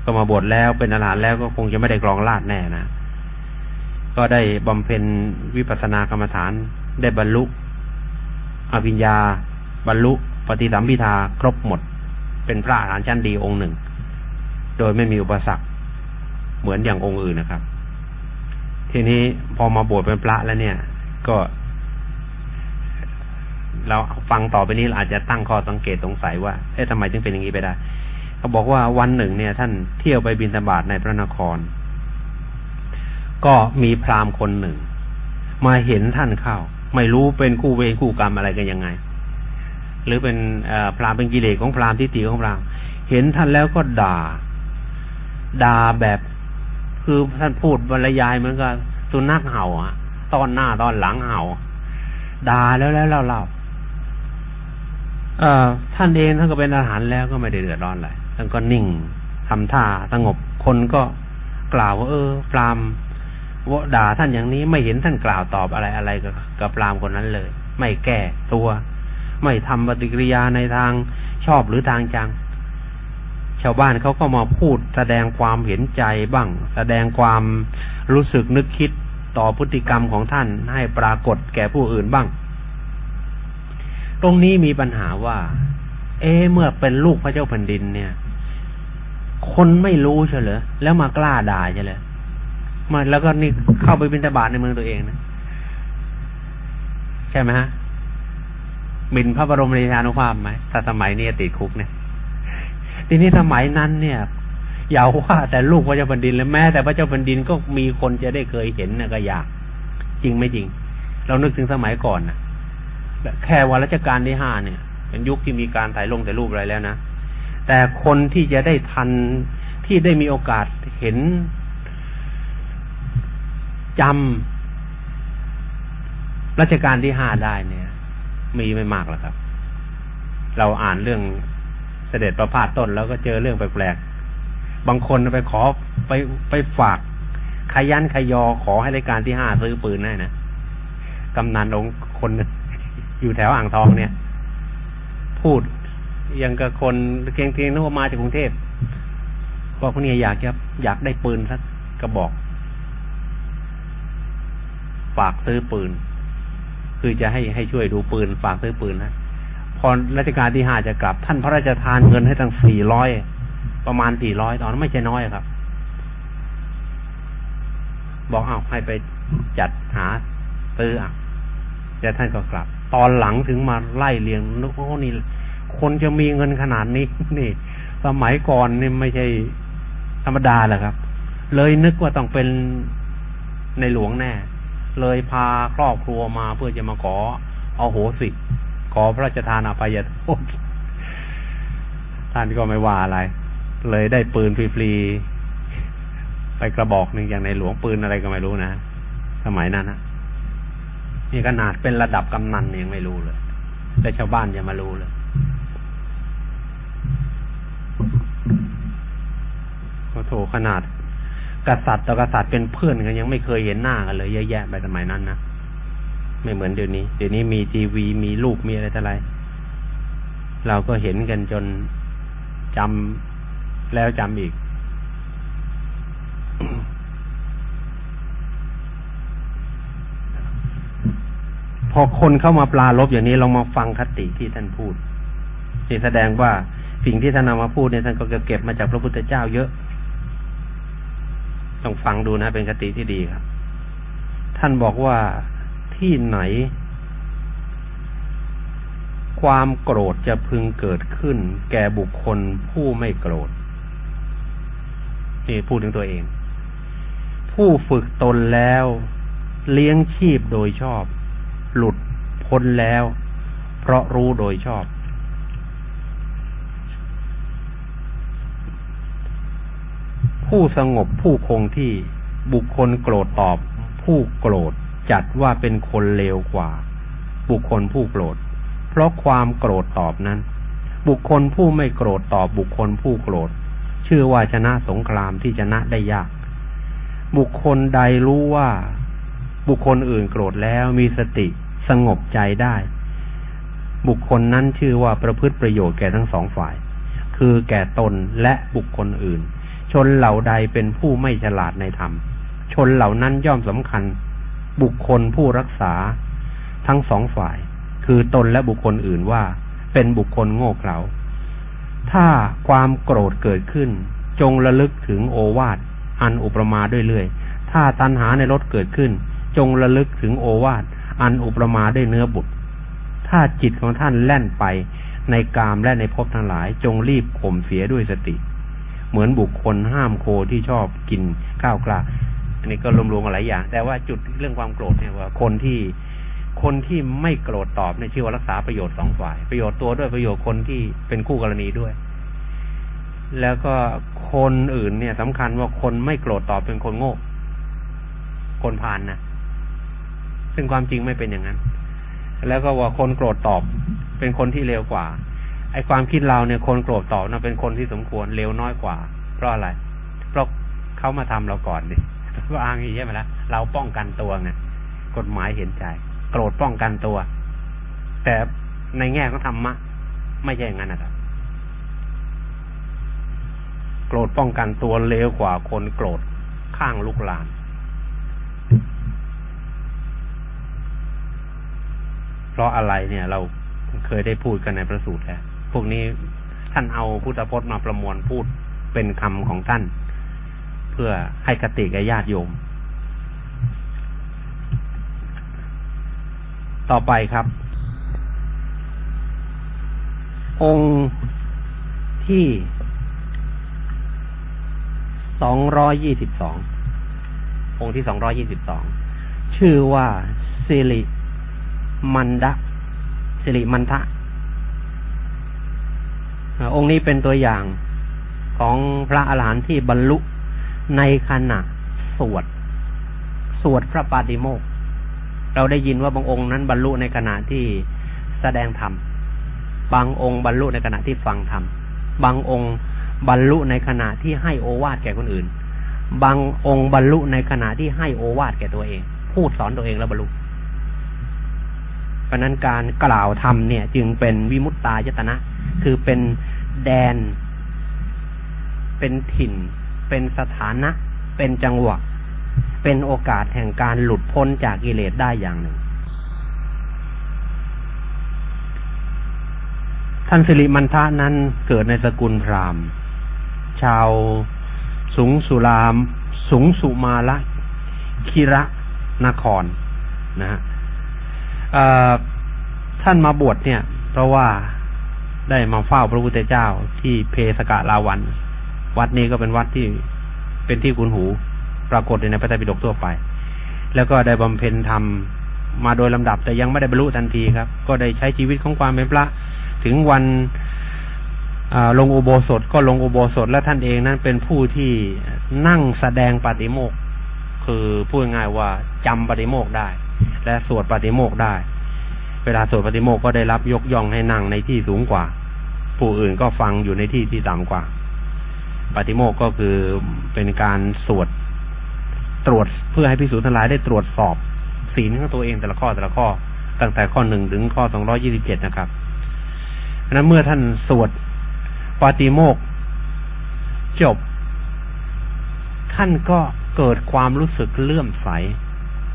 ก็มาบวชแล้วเป็นอรหันต์แล้วก็คงจะไม่ได้กรองลาดแน่นะก็ได้บำเพ็ญวิปัสสนากรรมฐาน ได้บรรลุอภิญญา บรรลุปฏิสัมพิทาครบหมด เป็นพระอรหันต์ชั้นดีองค์หนึ่ง โดยไม่มีอุปสรรคเหมือนอย่างองค์อื่นนะครับ ทีนี้พอมาบวชเป็นพระแล้วเนี่ย ก็ เราฟังต่อไปนี้อาจจะตั้งข้อสังเกตสงสัยว่า เอ๊ะทำไมถึงเป็นอย่างนี้ไปได้ เขาบอกว่าวันหนึ่งเนี่ย ท่านเที่ยวไปบินธบาตในพระนคร ก็มีพราหมณ์คนหนึ่ง มาเห็นท่านเข้า ไม่รู้เป็นคู่เวรคู่กรรมอะไรกันยังไง หรือเป็นพราหมณ์เป็นกิเลสของพราหมณ์ที่ตีของพราหมณ์เห็นท่านแล้วก็ด่า ด่าแบบ คือท่านพูดบรรยายเหมือนกับสุนัขเห่าอะตอนหน้าตอนหลังเห่าด่าแล้วแล้วเล่าเล่าเอ่อท่านเองท่านก็เป็นอาหารแล้วก็ไม่ได้เดือดร้อนอะไรท่านก็นิ่งทำท่าสงบคนก็กล่าวว่า เออปรามว่าด่าท่านอย่างนี้ไม่เห็นท่านกล่าวตอบอะไรอะไรกับกับปรามคนนั้นเลย ไม่แก้ตัว ไม่ทำปฏิกิริยาในทางชอบหรือทางจัง ชาวบ้านเขาก็มาพูดแสดงความเห็นใจบ้าง แสดงความรู้สึกนึกคิดต่อพฤติกรรมของท่านให้ปรากฏแก่ผู้อื่นบ้าง ตรงนี้มีปัญหาว่า เอเมื่อเป็นลูกพระเจ้าแผ่นดินเนี่ย คนไม่รู้เฉลยแล้วมากล้าด่าเฉลยมาแล้วก็นี่เข้าไปบินตบาทในเมืองตัวเองนะใช่ไหมฮะบินพระบรมราชานุภาพไหมถ้าสมัยนี้ติดคุกเนี่ย ทีนี้สมัยนั้นเนี่ยอย่าว่าแต่ลูกพระเจ้าแผ่นดินเลยแม้แต่พระเจ้าแผ่นดินก็มีคนจะได้เคยเห็นนะก็อยาก จริงไม่จริง เรานึกถึงสมัยก่อนนะแค่วันรัชกาลที่ห้าเนี่ย เป็นยุคที่มีการถ่ายลงแต่รูปอะไรแล้วนะแต่คนที่จะได้ทันที่ได้มีโอกาสเห็นจำรัชกาลที่ห้าได้เนี่ย มีไม่มากหรอกครับ เราอ่านเรื่อง เสด็จประพาสต้นแล้วก็เจอเรื่องแปลกๆ บางคนไปขอไปไปฝากขยันขยอขอให้รายการที่ห้าซื้อปืนได้นะกำนันองคนอยู่แถวอ่างทองเนี่ย พูดยังกับคนเกรงเกรงนึกว่ามาจากกรุงเทพบอกคนนี้อยากจะอยากได้ปืนสักกระบอก ฝากซื้อปืน คือจะให้ให้ช่วยดูปืน ฝากซื้อปืนนะ พอรัชกาลที่ห้าจะกลับ ท่านพระราชทานเงินให้ตั้งสี่ร้อยประมาณสี่ร้อยตอนนั้นไม่ใช่น้อยครับ บอกเอาให้ไปจัดหาซื้ออะแต่ท่านก็กลับ ตอนหลังถึงมาไล่เลียงนึกว่านี่ คนจะมีเงินขนาดนี้นี่ สมัยก่อนนี่ไม่ใช่ธรรมดาแหละครับ เลยนึกว่าต้องเป็นในหลวงแน่ เลยพาครอบครัวมาเพื่อจะมาขอเอาโหสิ ขอพระราชทานอภัยโทษท่านก็ไม่ว่าอะไร เลยได้ปืนฟรีๆไปกระบอกหนึ่งอย่างในหลวงปืนอะไรก็ไม่รู้นะสมัยนั้นนะนี่ขนาดเป็นระดับกำนันยังไม่รู้เลยแต่ชาวบ้านจะมารู้เลยโอ้โถขนาด กษัตริย์ต่อกษัตริย์เป็นเพื่อนกันยังไม่เคยเห็นหน้ากันเลยเยอะแยะไปสมัยนั้นนะ ไม่เหมือนเดี๋ยวนี้ เดี๋ยวนี้มีทีวีมีลูกมีอะไรต่ออะไร เราก็เห็นกันจนจำแล้วจำอีก พอคนเข้ามาปลาลบอย่างนี้ลองมาฟังคติที่ท่านพูดนี่แสดงว่าสิ่งที่ท่านนามาพูดเนี่ยท่านก็เก็บมาจากพระพุทธเจ้าเยอะต้องฟังดูนะเป็นคติที่ดีครับ ท่านบอกว่า ที่ไหน ความโกรธจะพึงเกิดขึ้น แก่บุคคลผู้ไม่โกรธนี่พูดถึงตัวเอง ผู้ฝึกตนแล้ว เลี้ยงชีพโดยชอบ หลุดพ้นแล้ว เพราะรู้โดยชอบผู้สงบผู้คงที่บุคคลโกรธตอบ ผู้โกรธ จัดว่าเป็นคนเลวกว่า บุคคลผู้โกรธ เพราะความโกรธตอบนั้น บุคคลผู้ไม่โกรธตอบบุคคลผู้โกรธ ชื่อว่าชนะสงครามที่ชนะได้ยาก บุคคลใดรู้ว่า บุคคลอื่นโกรธแล้วมีสติสงบใจได้ บุคคลนั้นชื่อว่าประพฤติประโยชน์แก่ทั้งสองฝ่าย คือแก่ตนและบุคคลอื่น ชนเหล่าใดเป็นผู้ไม่ฉลาดในธรรม ชนเหล่านั้นย่อมสำคัญ บุคคลผู้รักษาทั้งสองฝ่าย คือตนและบุคคลอื่นว่า เป็นบุคคลโง่เขลาถ้าความโกรธเกิดขึ้น จงระลึกถึงโอวาทอันอุปมาด้วยเรื่อย ถ้าตัณหาในรถเกิดขึ้น จงระลึกถึงโอวาทอันอุปมาด้วยเนื้อบุตร ถ้าจิตของท่านแล่นไปในกามและในภพทั้งหลาย จงรีบข่มเสียด้วยสติ เหมือนบุคคลห้ามโคที่ชอบกินข้าวกล้า อันนี้ก็รวมๆหลายอย่าง แต่ว่าจุดเรื่องความโกรธเนี่ยว่า คนที่คนที่ไม่โกรธตอบในชื่อว่ารักษาประโยชน์สองฝ่าย ประโยชน์ตัวด้วยประโยชน์คนที่เป็นคู่กรณีด้วย แล้วก็คนอื่นเนี่ยสำคัญว่าคนไม่โกรธตอบเป็นคนโง่ คนพานนะซึ่งความจริงไม่เป็นอย่างนั้น แล้วก็ว่าคนโกรธตอบเป็นคนที่เร็วกว่า ไอ้ความคิดเราเนี่ยคนโกรธตอบนะเป็นคนที่สมควรเร็วน้อยกว่า เพราะอะไร เพราะเขามาทำเราก่อนดิ ก็อ้างอย่างนี้ใช่ไหมละ่ะเราป้องกันตัวไงกฎหมายเห็นใจ โกรธป้องกันตัว แต่ในแง่ของธรรมะไม่ใช่อย่างนั้นนะครับโกรธป้องกันตัวเลวกว่าคนโกรธข้างลุกลาน เพราะอะไรเนี่ย เราเคยได้พูดกันในประสูตรแล้วพวกนี้ท่านเอาพุทธพจน์มาประมวลพูดเป็นคำของท่าน พื่อให้กติกับญาติโยม ต่อไปครับ องค์ที่สองร้อยยี่สิบสององค์ที่สองร้อยี่สิบสองชื่อว่าสิริมันดะสิริมันทะองค์นี้เป็นตัวอย่างของพระอาหารหันต์ที่บรรลุ ในขณะสวด สวดพระปาติโมกเราได้ยินว่าบางองค์นั้นบรรลุในขณะที่แสดงธรรม บางองค์บรรลุในขณะที่ฟังธรรม บางองค์บรรลุในขณะที่ให้โอวาทแก่คนอื่น บางองค์บรรลุในขณะที่ให้โอวาทแก่ตัวเอง พูดสอนตัวเองแล้วบรรลุเพราะนั้นการกล่าวธรรมเนี่ย จึงเป็นวิมุตตายตนะ คือเป็นแดน เป็นถิ่น เป็นสถานะ เป็นจังหวะ เป็นโอกาสแห่งการหลุดพ้นจากกิเลสได้อย่างหนึ่ง ท่านสิริมันทะนั้นเกิดในสกุลพราหมณ์ ชาวสุงสุรามสุงสุมาละคิระนครนะฮะท่านมาบวชเนี่ย เพราะว่าได้มาเฝ้าพระพุทธเจ้าที่เพสกะลาวัน วัดนี้ก็เป็นวัดที่เป็นที่คุณหูปรากฏในพระไตรปิฎกทั่วไป แล้วก็ได้บำเพ็ญธรรมมาโดยลำดับ แต่ยังไม่ได้บรรลุทันทีครับ ก็ได้ใช้ชีวิตของความเป็นพระ ถึงวันลงอุโบสถก็ลงอุโบสถและท่านเองนั้นเป็นผู้ที่นั่งแสดงปฏิโมกคือพูดง่ายว่าจำปฏิโมกได้ และสวดปฏิโมกได้ เวลาสวดปฏิโมกก็ได้รับยกย่องให้นั่งในที่สูงกว่า ผู้อื่นก็ฟังอยู่ในที่ที่ต่ำกว่า ปฏิโมกก็คือเป็นการสวดตรวจเพื่อให้พิสูจน์ทั้งหลายได้ตรวจสอบศีลของตัวเองแต่ละข้อแต่ละข้อ ตั้งแต่ข้อหนึ่งถึงข้อสองร้อยี่สิบเจ็ดนะครับนั้นเมื่อท่านสวดปาติโมกจบ ท่านก็เกิดความรู้สึกเลื่อมใส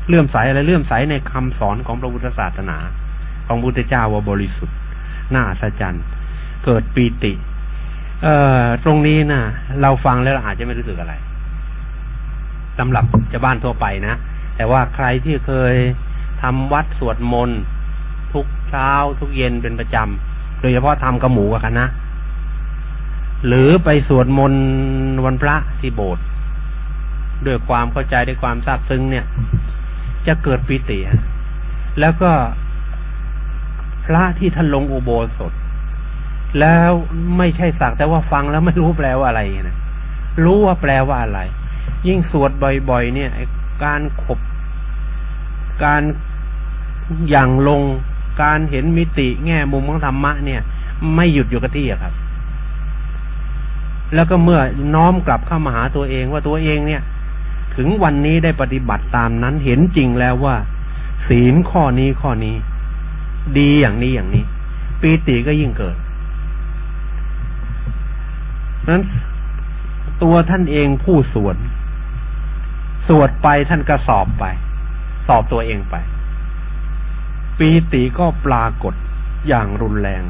เลื่อมใสอะไรเลื่อมใสในคำสอนของพระพุทธศาสนา ของพุทธเจ้าว่าบริสุทธิ์น่าสัจจันเกิดปีติ เอ่อตรงนี้นะเราฟังแล้วเราอาจจะไม่รู้สึกอะไรสำหรับชาวบ้านทั่วไปนะ แต่ว่าใครที่เคยทำวัดสวดมนต์ทุกเช้าทุกเย็นเป็นประจำโดยเฉพาะทำกระหมูกับคณะหรือไปสวดมนต์วันพระที่โบสถ์ด้วยความเข้าใจด้วยความซาบซึ้งเนี่ย จะเกิดปิติแล้วก็พระที่ท่านลงอุโบสถ แล้วไม่ใช่สักแต่ว่าฟังแล้วไม่รู้แปลว่าอะไรนะรู้ว่าแปลว่าอะไร ยิ่งสวดบ่อย ๆ เนี่ยการขบ การอย่างลง การเห็นมิติแง่มุมของธรรมะเนี่ย ไม่หยุดอยู่กับที่อะครับ แล้วก็เมื่อน้อมกลับเข้ามาหาตัวเองว่าตัวเองเนี่ย ถึงวันนี้ได้ปฏิบัติตามนั้นเห็นจริงแล้วว่า ศีลข้อนี้ข้อนี้ ดีอย่างนี้อย่างนี้ปีติก็ยิ่งเกิด นั้นตัวท่านเองผู้สวดสวดไปท่านก็สอบไป สอบตัวเองไปปีติก็ปรากฏอย่างรุนแรง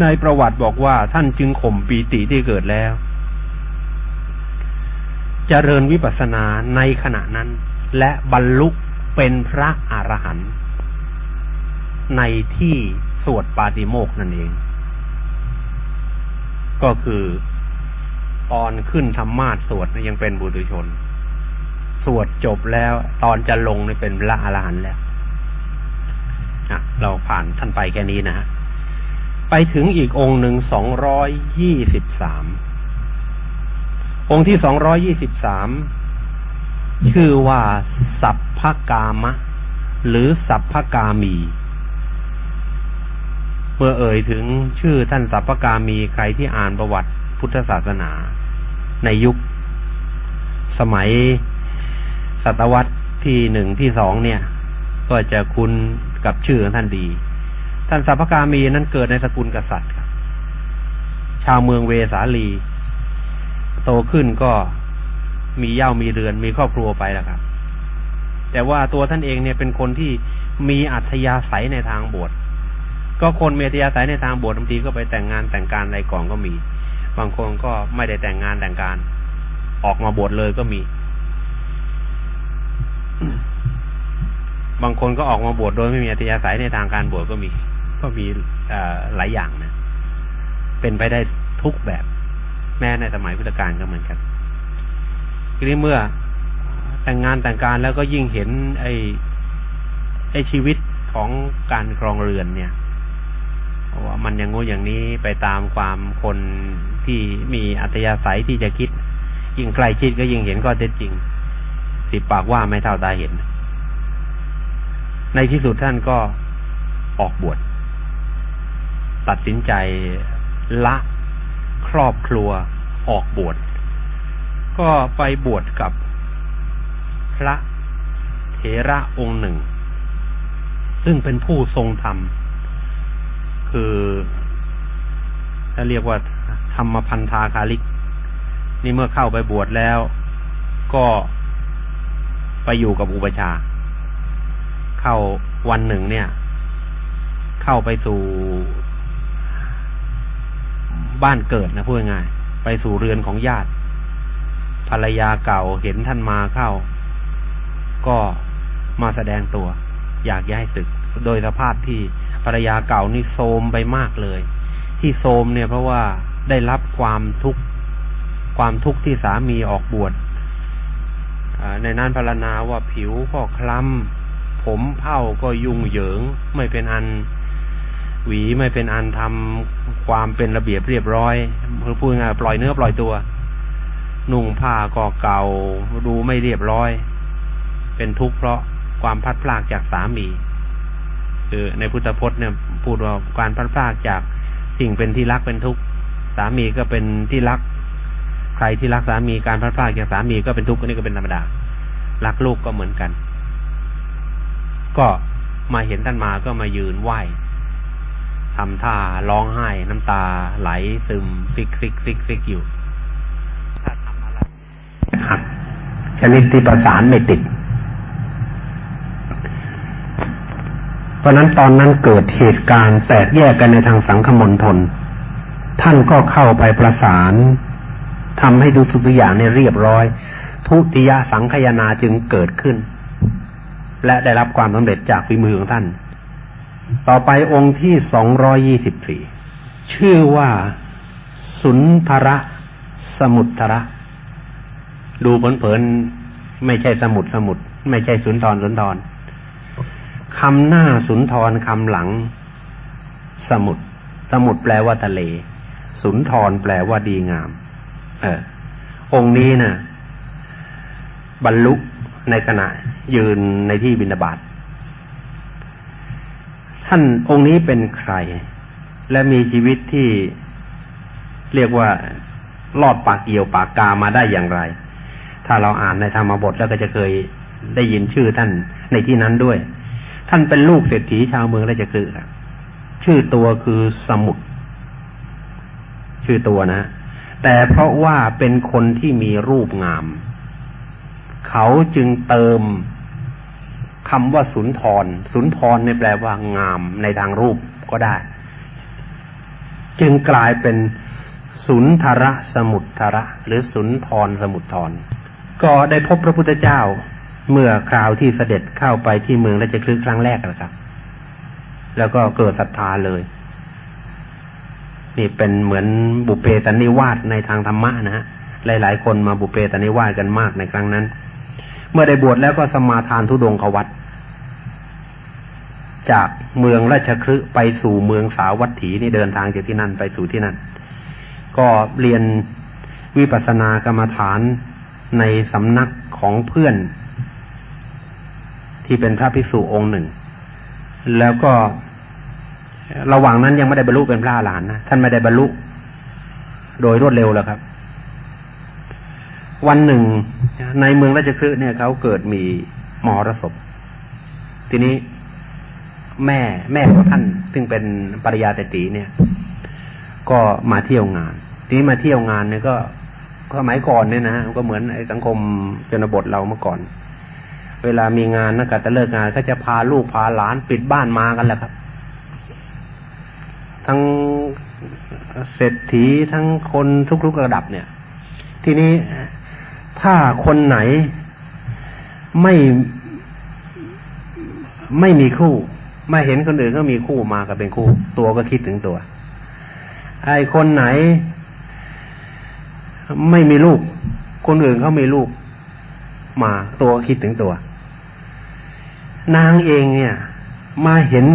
ในประวัติบอกว่าท่านจึงข่มปีติที่เกิดแล้วจเจริญวิปัสสนาในขณะนั้น และบรรลุเป็นพระอรหันต์ในที่สวดปาติโมกนั่นเอง ก็คือตอนขึ้นธรรมาสสวดยังเป็นบุตรชน สวดจบแล้ว ตอนจะลงเป็นพระอรหันต์แล้วเราผ่านท่านไปแค่นี้นะฮะไปถึงอีกองค์หนึ่งสองร้อยยี่สิบสามองค์ที่สองร้อยี่สิบสามชื่อว่า สัพพกามะ หรือสัพพกามี เมื่อเอ่ยถึงชื่อท่านสัพพกามีใครที่อ่านประวัติพุทธศาสนา ในยุคสมัยศตวรรษที่หนึ่งที่สองเนี่ย ก็จะคุ้นกับชื่อของท่านดี ท่านสัพพกามีนั้นเกิดในสกุลกษัตริย์ครับชาวเมืองเวสาลี โตขึ้นก็มีเย่ามีเรือนมีครอบครัวไปแล้วครับ แต่ว่าตัวท่านเองเนี่ยเป็นคนที่มีอัธยาศัยในทางบวช ก็คนมีอัธยาศัยในทางบวชบางทีก็ไปแต่งงานแต่งการอะไรก่อนก็มี บางคนก็ไม่ได้แต่งงานแต่งการ ออกมาบวชเลยก็มี บางคนก็ออกมาบวชโดยไม่มีอัธยาศัยในทางการบวชก็มี ก็มีหลายอย่างนะ เป็นไปได้ทุกแบบ แม้ในสมัยพุทธกาลก็เหมือนกันทีนี้เมื่อแต่งงานแต่งการแล้วก็ยิ่งเห็นไอ้ไอ้ชีวิตของการครองเรือนเนี่ย ว่ามันอย่างงูอย่างนี้ไปตามความคนที่มีอัตยาศัยที่จะคิด ยิ่งใกล้ชิดก็ยิ่งเห็นก็เท็จจริง สิปากว่าไม่เท่าตาเห็น ในที่สุดท่านก็ออกบวชตัดสินใจละครอบครัวออกบวชก็ไปบวชกับพระเถระองค์หนึ่ง ซึ่งเป็นผู้ทรงธรรม คือถ้าเรียกว่าธรรมพันธาคาลิก นี่เมื่อเข้าไปบวชแล้ว ก็ไปอยู่กับอุปชา เข้าวันหนึ่งเนี่ย เข้าไปสู่บ้านเกิดนะพูดง่ายไปสู่เรือนของญาติ ภรรยาเก่าเห็นท่านมาเข้า ก็มาแสดงตัว อยากย้ายศึก โดยสภาพที่ ภรรยาเก่านี่โทมไปมากเลย ที่โทมเนี่ยเพราะว่าได้รับความทุกข์ความทุกข์ที่สามีออกบวชในนั้นพรรณนาว่าผิวก็คล้ำผมเผ้าก็ยุ่งเหยิง ไม่เป็นอันหวีไม่เป็นอันทำความเป็นระเบียบเรียบร้อยพูดง่ายปล่อยเนื้อปล่อยตัว นุ่งผ้าก็เก่าดูไม่เรียบร้อย เป็นทุกข์เพราะความพัดพลากจากสามี คือในพุทธพจน์เนี่ยพูดว่าการพลัดพรากจากสิ่งเป็นที่รักเป็นทุกข์สามีก็เป็นที่รัก ใครที่รักสามีการพลัดพรากจากสามีก็เป็นทุกข์อันนี้ก็เป็นธรรมดารักลูกก็เหมือนกัน ก็มาเห็นท่านมาก็มายืนไหว้ทำท่าร้องไห้ น้ำตาไหลซึมซิกซิกซิกซิกอยู่ถ้าทำอะไรหักชนิดที่ประสานไม่ติด เพราะนั้นตอนนั้นเกิดเหตุการณ์แตกแยกกันในทางสังคมนทนท่านก็เข้าไปประสานทำให้ดูสุกอย่างเนี่ยเรียบร้อย ทุติยสังขยาจึงเกิดขึ้น และได้รับความสำเร็จจากฝีมือของท่าน ต่อไปองค์ที่สองรอยยี่สิบสี่ชื่อว่าสุนทระสมุทระ ดูเผินๆไม่ใช่สมุดสมุด ไม่ใช่สุนทรสุนทร คำหน้าสุนทรคำหลัง สมุด สมุดแปลว่าทะเล สุนทรแปลว่าดีงาม เออ องค์นี้นะ่ะ บรรลุในขณะ ยืนในที่บินาบาตท่านองค์นี้เป็นใคร และมีชีวิตที่เรียกว่าลอดปากเกี่ยวปากกามาได้อย่างไร ถ้าเราอ่านในธรรมบทแล้วก็จะเคยได้ยินชื่อท่านในที่นั้นด้วย ท่านเป็นลูกเศรษฐีชาวเมืองราชคฤห์ชื่อตัวคือสมุทรชื่อตัวนะ แต่เพราะว่าเป็นคนที่มีรูปงาม เขาจึงเติมคำว่าสุนทร สุนทรเนี่ยแปลว่างามในทางรูปก็ได้ จึงกลายเป็นสุนทระสมุทระ หรือสุนทรสมุทรก็ได้พบพระพุทธเจ้า เมื่อคราวที่เสด็จเข้าไปที่เมืองราชคลึกครั้งแรกนะครับ แล้วก็เกิดศรัทธาเลย นี่เป็นเหมือนบุเพสันนิวาสในทางธรรมะนะฮะหลาย ๆ คนมาบุเพสันนิวาสกันมากในครั้งนั้น เมื่อได้บวชแล้วก็สมาทานทุดงขวัตจากเมืองราชคฤห์ไปสู่เมืองสาวัตถีนี่เดินทางจากที่นั่นไปสู่ที่นั่น ก็เรียนวิปัสสนากรรมฐานในสำนักของเพื่อน ที่เป็นพระภิกษุองค์หนึ่ง แล้วก็ระหว่างนั้นยังไม่ได้บรรลุเป็นพระอรหันต์นะท่านไม่ได้บรรลุ โดยรวดเร็วแล้วครับ วันหนึ่งในเมืองราชคฤห์เนี่ยเขาเกิดมีมหรสพทีนี้แม่แม่ของท่าน ซึ่งเป็นปริยาเตตีเนี่ย ก็มาเที่ยวงาน ทีนี้มาเที่ยวงานเนี่ยก็สมัยก่อนเนี่ยนะก็เหมือนไอ้สังคมชนบทเราเมื่อก่อน เวลามีงานนักการเลิกงานก็จะพาลูกพาหลานปิดบ้านมากันแหละครับ ทั้งเศรษฐีทั้งคนทุกๆระดับเนี่ย ทีนี้ถ้าคนไหนไม่ไม่มีคู่ไม่เห็นคนอื่นก็มีคู่มาก็เป็นคู่ ตัวก็คิดถึงตัว ไอ้คนไหน ไม่มีลูก คนอื่นเขามีลูก มาตัวคิดถึงตัว นางเองเนี่ย มาเห็น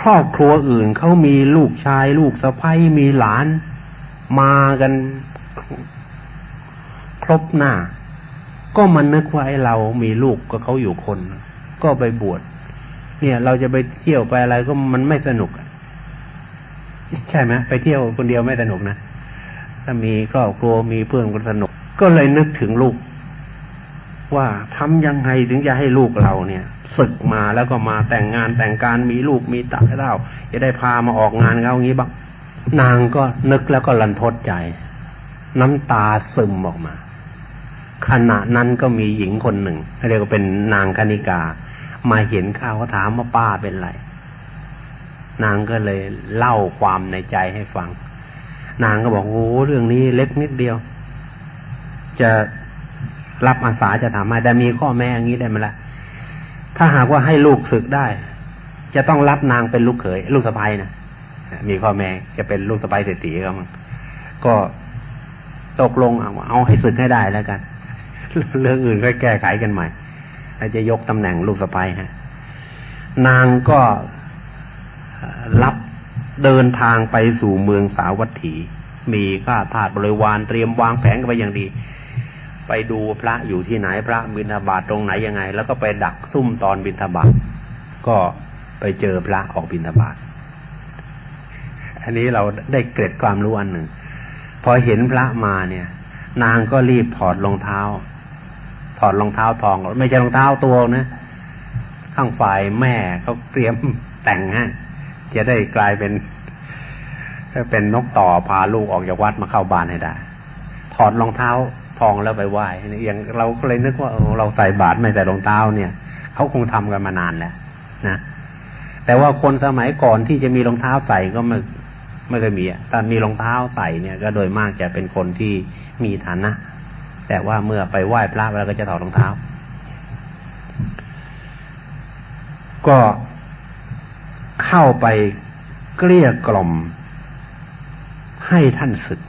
ครอบครัวอื่นเขามีลูกชาย ลูกสะใภ้มีหลาน มากันครบหน้า ก็มันนึกว่าไอ้เรามีลูกก็เขาอยู่คน ก็ไปบวชเนี่ย เราจะไปเที่ยวไปอะไรก็มันไม่สนุกใช่ไหมไปเที่ยวคนเดียวไม่สนุกนะถ้ามีครอบครัวมีเพื่อนก็สนุก ก็เลยนึกถึงลูก ว่าทำยังไงถึงจะให้ลูกเราเนี่ยศึกมาแล้วก็มาแต่งงานแต่งการมีลูกมีตาเล่าจะได้พามาออกงานเขาอย่างนี้บ้างนางก็นึกแล้วก็ลันทดใจ น้ำตาซึมออกมา ขณะนั้นก็มีหญิงคนหนึ่งเรียกว่าเป็นนางคณิกา มาเห็นข้าวเขาถามว่าป้าเป็นไรนางก็เลยเล่าความในใจให้ฟัง นางก็บอกโอ้เรื่องนี้เล็กนิดเดียว จะ รับอาสาจะทำให้แต่มีข้อแม้อย่างนี้ได้ไหมละ่ะถ้าหากว่าให้ลูกศึกได้ จะต้องรับนางเป็นลูกเขย ลูกสะใภ้นะมีข้อแม้จะเป็นลูกสะใภ้เศรษฐีก็มันก็ตกลงเอาเอาให้ศึกให้ได้แล้วกัน เรื่องอื่นก็แก้ไขกันใหม่แล้วจะยกตำแหน่งลูกสะใภ้ฮะ นางก็รับเดินทางไปสู่เมืองสาวัตถี มีข้าทาสบริวารเตรียมวางแผนกันไปอย่างดี ไปดูพระอยู่ที่ไหนพระบิณฑบาตตรงไหนยังไง แล้วก็ไปดักซุ่มตอนบิณฑบาตก็ไปเจอพระออกบิณฑบาตอันนี้เราได้เกร็ดความรู้อันหนึ่ง พอเห็นพระมาเนี่ย นางก็รีบถอดรองเท้า ถอดรองเท้าทอง ไม่ใช่รองเท้าตัวนะ ข้างฝ่ายแม่เขาเตรียมแต่งให้จะได้กลายเป็นเป็นนกต่อพาลูกออกจากวัดมาเข้าบ้านให้ได้ ถอดรองเท้า ทองแล้วไปไหว้อย่างเราก็เลยนึกว่าเราใส่บาตรไม่ใส่รองเท้าเนี่ยเขาคงทำกันมานานแล้วนะแต่ว่าคนสมัยก่อนที่จะมีรองเท้าใส่ก็ไม่ไม่เคยมีอะแต่มีรองเท้าใส่เนี่ย ก็โดยมากจะเป็นคนที่มีฐานะ แต่ว่าเมื่อไปไหว้พระแล้วก็จะถอดรองเท้า ก็เข้าไปเกลี้ยกล่อมให้ท่านศึก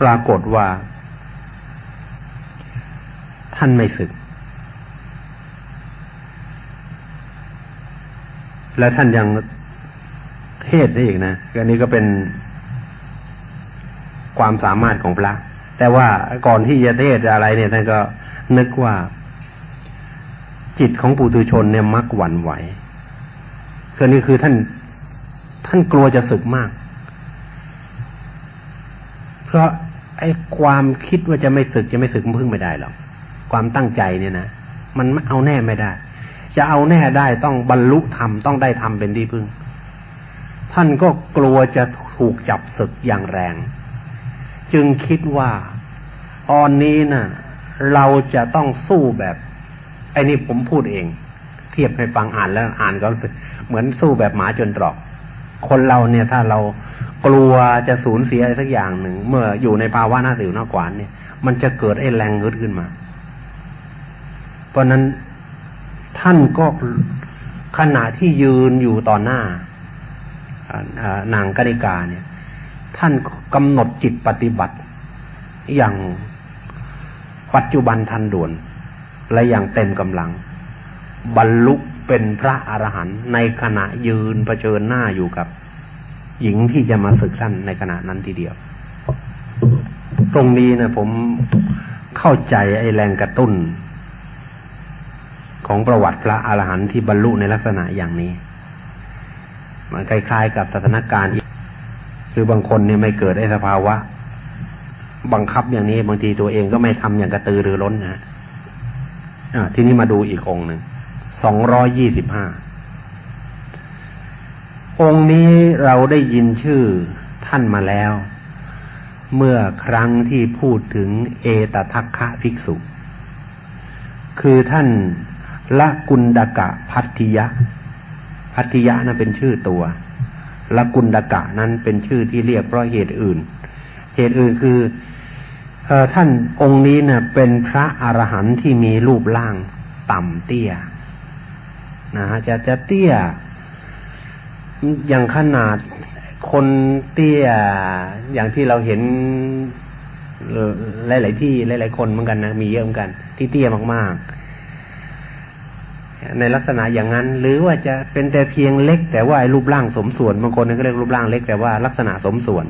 ปรากฏว่า ท่านไม่ศึก และท่านยังเทศได้อีกนะอันนี้ก็เป็นความสามารถของพระ แต่ว่าก่อนที่จะเทศอะไรเนี่ยท่านก็นึกว่า จิตของปุถุชนเนี่ยมักหวั่นไหวคือนี่คือท่าน ท่านกลัวจะศึกมาก เพราะ ไอ้ความคิดว่าจะไม่ศึกจะไม่ศึกมันพึ่งไม่ได้หรอกความตั้งใจเนี่ยนะมันเอาแน่ไม่ได้ จะเอาแน่ได้ต้องบรรลุธรรมต้องได้ธรรมเป็นที่พึ่ง ท่านก็กลัวจะถูกจับศึกอย่างแรง จึงคิดว่าตอนนี้นะ่ะ เราจะต้องสู้แบบไอ้นี่ผมพูดเอง เทียบให้ฟังอ่านแล้วอ่านก็รู้สึกเหมือนสู้แบบหมาจนตรอก คนเราเนี่ยถ้าเรากลัวจะสูญเสียอะไรสักอย่างหนึ่ง เมื่ออยู่ในภาวะหน้าสิวหน้าขวานเนี่ย มันจะเกิดไอ้แรงฮึดขึ้นมา เพราะนั้นท่านก็ขณะที่ยืนอยู่ต่อหน้านางกนิกาเนี่ย ท่านกำหนดจิตปฏิบัติ อย่างปัจจุบันทันด่วน และอย่างเต็มกำลัง บรรลุ เป็นพระอรหันต์ในขณะยืนเผชิญหน้าอยู่กับ หญิงที่จะมาศึกท่านในขณะนั้นทีเดียว ตรงนี้นะผมเข้าใจไอ้แรงกระตุ้น ของประวัติพระอรหันต์ที่บรรลุในลักษณะอย่างนี้ มันคล้ายๆกับสถานการณ์คือบางคนเนี่ยไม่เกิดไอ้สภาวะ บังคับอย่างนี้บางทีตัวเองก็ไม่ทำอย่างกระตือรือร้นนะทีนี้มาดูอีกองหนึ่ง สองร้อยยี่สิบห้าองค์นี้เราได้ยินชื่อท่านมาแล้ว เมื่อครั้งที่พูดถึงเอตทัคคะภิกษุ คือท่านละกุณดกะพัทธิยะ พัทธิยะนั้นเป็นชื่อตัวละกุณดกะนั้นเป็นชื่อที่เรียกเพราะเหตุอื่น เหตุอื่นคืออท่านองค์นี้เนะ่ยเป็นพระอรหันต์ที่มีรูปร่างต่ำเตี้ย นะฮะจะจะเตี้ย อย่างขนาดคนเตี้ย อย่างที่เราเห็นหลาย ๆ ที่หลาย ๆ คนเหมือนกันนะมีเยอะเหมือนกัน ที่เตี้ยมากๆ ในลักษณะอย่างนั้น หรือว่าจะเป็นแต่เพียงเล็ก แต่ว่ารูปร่างสมส่วนบางคนก็เรียกรูปร่างเล็ก แต่ว่าลักษณะสมส่วน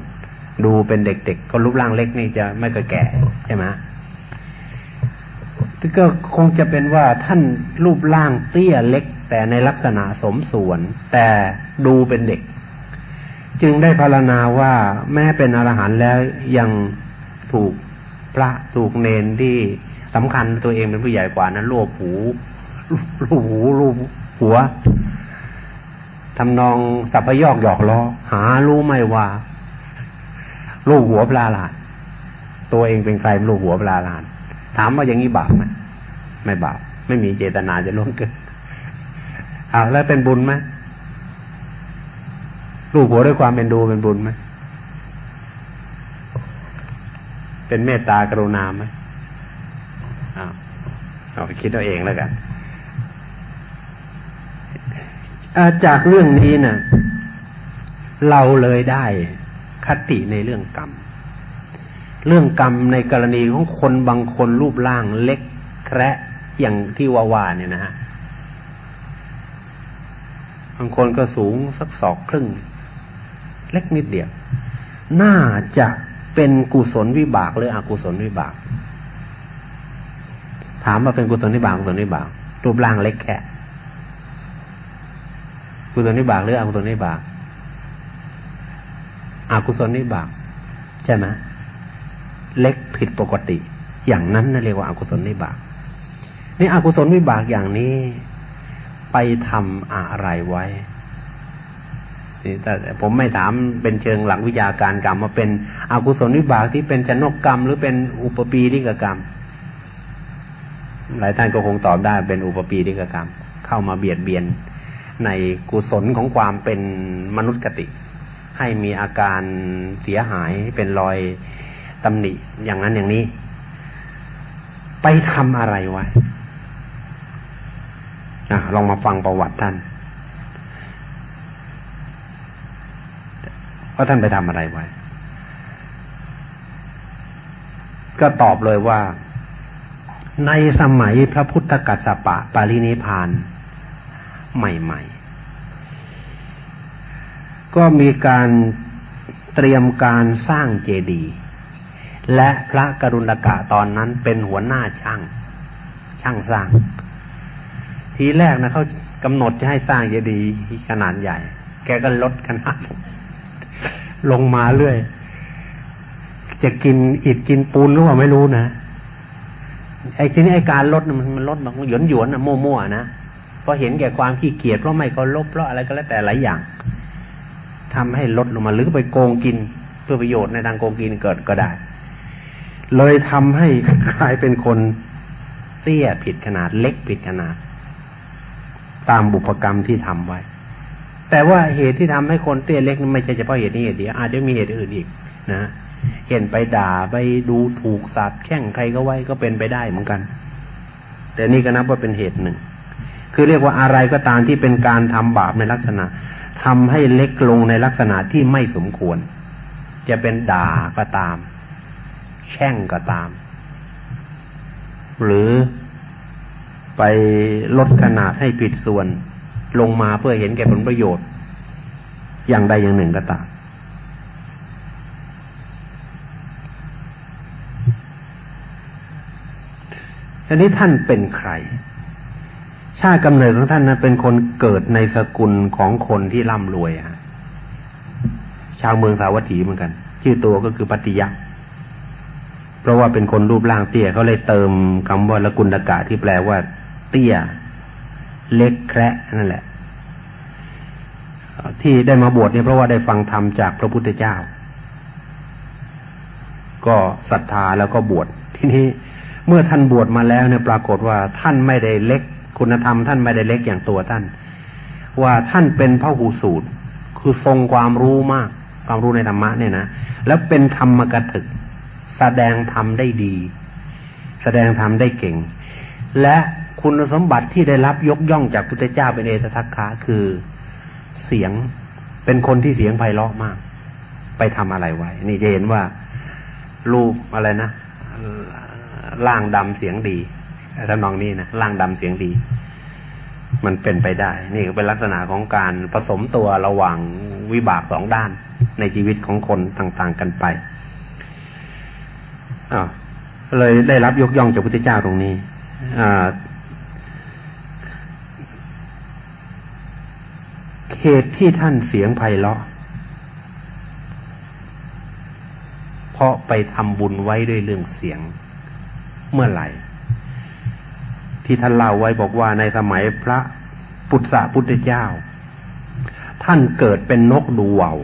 ดูเป็นเด็ก ๆ ก็รูปร่างเล็กนี่จะไม่ก็แก่ใช่ไหมก็คงจะเป็นว่าท่านรูปร่างเตี้ยเล็ก แต่ในลักษณะสมส่วน แต่ดูเป็นเด็ก จึงได้พารณาว่าแม้เป็นอรหันต์แล้วยังถูกพระถูกเนนที่สำคัญตัวเองเป็นผู้ใหญ่กว่านั้นรวบหูรูปหูรูปหัวทำนองสัพพยอกหยอกล้อหารู้ไม่ว่าลูกหัวปลาลานตัวเองเป็นใครลูกหัวปลาลาน ถามว่าอย่างนี้บาปไหมไม่บาปไม่มีเจตนาจะล่วงเกิน อ้าวแล้วเป็นบุญไหมลูกหัวด้วยความเป็นดูเป็นบุญไหมเป็นเมตตากรุณาไหมอ้าวเอาไปคิดเอาเองแล้วกันจากเรื่องนี้นะ่ะ เราเลยได้คติในเรื่องกรรม เรื่องกรรมในกรณีของคนบางคนรูปร่างเล็กแคระอย่างที่ว่าว่าเนี่ยนะฮะ บางคนก็สูงสักศอกครึ่ง เล็กนิดเดียว น่าจะเป็นกุศลวิบากหรืออกุศลวิบาก ถามว่าเป็นกุศลวิบากกุศลวิบาก รูปร่างเล็กแค่กุศลนิบากหรืออกุศลนิบากอกุศลนิบาก ใช่ไหมเล็กผิดปกติ อย่างนั้นนั่นเรียกว่าอากุศลนิบากนี่อกุศลวิบากอย่างนี้ ไปทำอะไรไว้แต่ผมไม่ถามเป็นเชิงหลักวิชาการกรรมว่าเป็นอกุศลวิบากที่เป็นชนกกรรม หรือเป็นอุปปีริกกรรม หลายท่านก็คงตอบได้เป็นอุปปีริกกรรม เข้ามาเบียดเบียนในกุศลของความเป็นมนุษย์กติ ให้มีอาการเสียหายเป็นรอยตำหนิอย่างนั้นอย่างนี้ ไปทำอะไรไว้ อะลองมาฟังประวัติท่านว่าท่านไปทำอะไรไว้ ก็ตอบเลยว่า ในสมัยพระพุทธกัสสปะปารินิพานใหม่ ๆ ก็มีการเตรียมการสร้างเจดีย์และพระกรุณกะตอนนั้นเป็นหัวหน้าช่าง ช่างสร้าง ทีแรกนะเขากำหนดจะให้สร้างเจดีย์ขนาดใหญ่ แกก็ลดขนาด ลงมาเรื่อย จะกินอิดกินปูนหรือว่าไม่รู้นะไอ้ทีนี้ไอ้การลดมันมันลดมันหยวนหยวนนะมั่วๆนะราะเห็นแก่ความขี้เกียจเพราะไม่เคารพเพราะอะไรก็แล้วแต่หลายอย่างทำให้ลดลงมาหรือไปโกงกินเพื่อประโยชน์ในทางโกงกินเกิดก็ได้ เลยทำให้กลายเป็นคนเตี้ยผิดขนาดเล็กผิดขนาด ตามบุพกรรมที่ทำไว้ แต่ว่าเหตุที่ทำให้คนเตี้ยเล็กนั้นไม่ใช่เฉพาะเหตุนี้เหตุเดียวอาจจะมีเหตุอื่นอีกนะเห็นไปด่าไปดูถูกสาบแช่งใครก็ไว้ก็เป็นไปได้เหมือนกัน แต่นี่ก็นับว่าเป็นเหตุหนึ่ง คือเรียกว่าอะไรก็ตามที่เป็นการทำบาปในลักษณะทำให้เล็กลงในลักษณะที่ไม่สมควร จะเป็นด่าก็ตาม แช่งก็ตาม หรือ ไปลดขนาดให้ผิดส่วน ลงมาเพื่อเห็นแก่ผลประโยชน์ อย่างใดอย่างหนึ่งก็ตามอันนี้ท่านเป็นใคร ชาติกำเนิดของท่านนั้นเป็นคนเกิดในสกุลของคนที่ร่ำรวยฮะชาวเมืองสาวัตถีเหมือนกัน ชื่อตัวก็คือปฏิยะเพราะว่าเป็นคนรูปร่างเตี้ยเขาเลยเติมคำว่าละกุลกะที่แปลว่า เตี้ย เล็กแคระนั่นแหละ ที่ได้มาบวชเนี่ยเพราะว่าได้ฟังธรรมจากพระพุทธเจ้า ก็ศรัทธาแล้วก็บวชทีนี้เมื่อท่านบวชมาแล้วเนี่ยปรากฏว่าท่านไม่ได้เล็ก คุณธรรมท่านไม่ได้เล็กอย่างตัวท่าน ว่าท่านเป็นพระหูสูตร คือทรงความรู้มาก ความรู้ในธรรมะเนี่ยนะแล้วเป็นธรรมกถึก แสดงธรรมได้ดี แสดงธรรมได้เก่ง และ คุณสมบัติที่ได้รับยกย่องจากพุทธเจ้าเป็นเอตทัคคะคือเสียงเป็นคนที่เสียงไพเราะมาก ไปทำอะไรไว้ นี่จะเห็นว่ารูปอะไรนะล่างดำเสียงดีทำนองนี้นะร่างดำเสียงดี มันเป็นไปได้ นี่ก็เป็นลักษณะของการผสมตัวระหว่างวิบากสองด้านในชีวิตของคนต่าง ๆกันไปอ่าเลยได้รับยกย่องจากพุทธเจ้าตรงนี้ อ่า เหตุที่ท่านเสียงไพเราะเพราะไปทำบุญไว้ด้วยเรื่องเสียงเมื่อไหร่ ที่ท่านเล่าไว้บอกว่าในสมัยพระปุตสะพุทธเจ้า ท่านเกิดเป็นนกดูวาว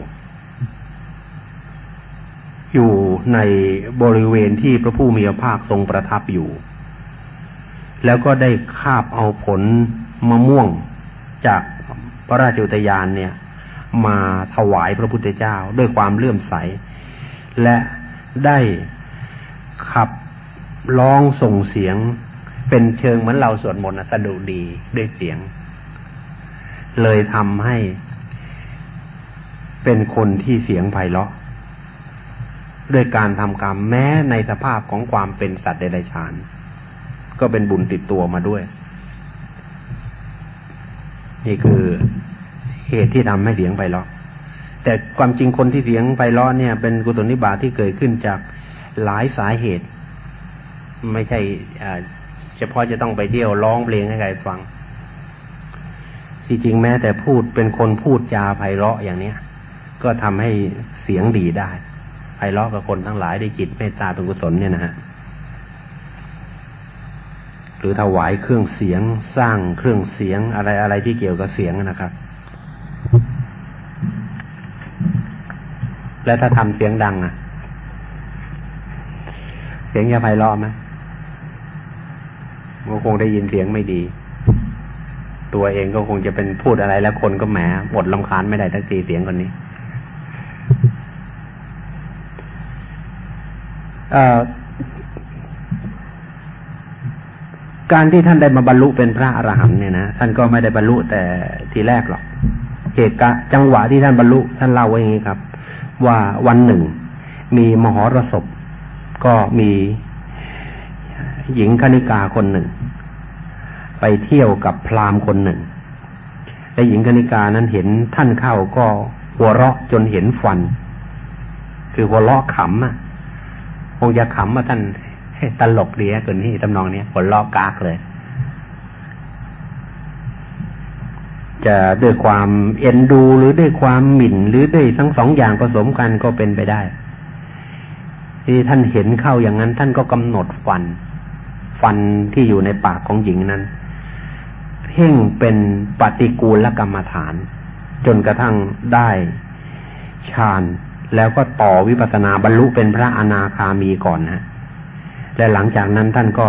อยู่ในบริเวณที่พระผู้มีพระภาคทรงประทับอยู่ แล้วก็ได้คาบเอาผลมะม่วงจาก พระราชอุทยานเนี่ย มาถวายพระพุทธเจ้าด้วยความเลื่อมใส และได้ขับร้องส่งเสียง เป็นเชิงเหมือนเราสวดมนต์สะดุดีด้วยเสียง เลยทำให้ เป็นคนที่เสียงไพเราะด้วยการทำกรรมแม้ในสภาพของความเป็นสัตว์เดรัจฉาน ก็เป็นบุญติดตัวมาด้วย นี่คือเหตุที่ทำให้เสียงไพเราะแต่ความจริงคนที่เสียงไพเราะเนี่ย เป็นกุศลนิบาตที่เกิดขึ้นจากหลายสาเหตุ ไม่ใช่เฉพาะจะต้องไปเที่ยวร้องเพลงให้ใครฟังที่จริงแม้แต่พูดเป็นคนพูดจาไพเราะอย่างเนี้ยก็ทำให้เสียงดีได้ไพเราะกับคนทั้งหลายได้จิตเมตตาเป็นกุศลเนี่ยนะฮะ รือถวายเครื่องเสียง สร้างเครื่องเสียงอะไรอะไรที่เกี่ยวกับเสียงนะครับ แล้วถ้าทำเสียงดังอะ เสียงจะไพเราะไหมก็คงได้ยินเสียงไม่ดี ตัวเองก็คงจะเป็นพูดอะไรแล้วคนก็แหมอดลำคาญไม่ได้ทักทีเสียงคนนี้อ่า การที่ท่านได้มาบรรลุเป็นพระอรหันต์เนี่ยนะท่านก็ไม่ได้บรรลุแต่ทีแรกหรอกเหตุการจังหวะที่ท่านบรรลุท่านเล่าไว้อย่างนี้ครับ ว่าวันหนึ่ง มีมหรสพ ก็มีหญิงคณิกาคนหนึ่ง ไปเที่ยวกับพราหมณ์คนหนึ่งและหญิงคณิกานั้นเห็นท่านเข้าก็หัวเราะจนเห็นฟัน คือหัวเราะขำอะคงจะขำมาท่าน ตลกดีนะคนนี้ตำนองนี้หัวเระกากเลย จะด้วยความเอ็นดูหรือด้วยความหมิ่น หรือด้วยทั้งสองอย่างผสมกันก็เป็นไปได้ ที่ท่านเห็นเข้าอย่างนั้น ท่านก็กำหนดฟัน ฟันที่อยู่ในปากของหญิงนั้น เพ่งเป็นปฏิกูลกรรมฐาน จนกระทั่งได้ฌานแล้วก็ต่อวิปัสนาบรรลุเป็นพระอนาคามีก่อนนะ และหลังจากนั้นท่านก็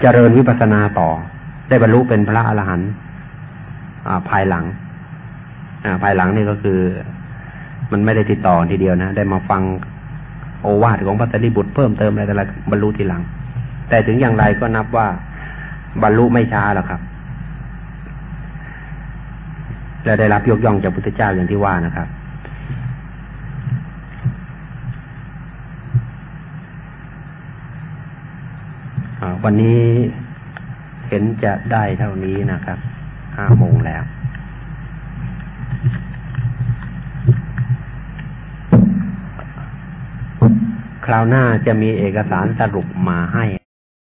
เจริญวิปัสสนาต่อ ได้บรรลุเป็นพระอรหันต์ภายหลังภายหลังนี่ก็คือ มันไม่ได้ติดต่อทีเดียวนะ ได้มาฟังโอวาทของพระตรีบุตรเพิ่มเติมอะไรแต่ละบรรลุทีหลัง แต่ถึงอย่างไรก็นับว่าบรรลุไม่ช้าแล้วครับและได้รับยกย่องจากพุทธเจ้าอย่างที่ว่านะครับ วันนี้เห็นจะได้เท่านี้นะครับ ห้าโมงแล้ว คราวหน้าจะมีเอกสารสรุปมาให้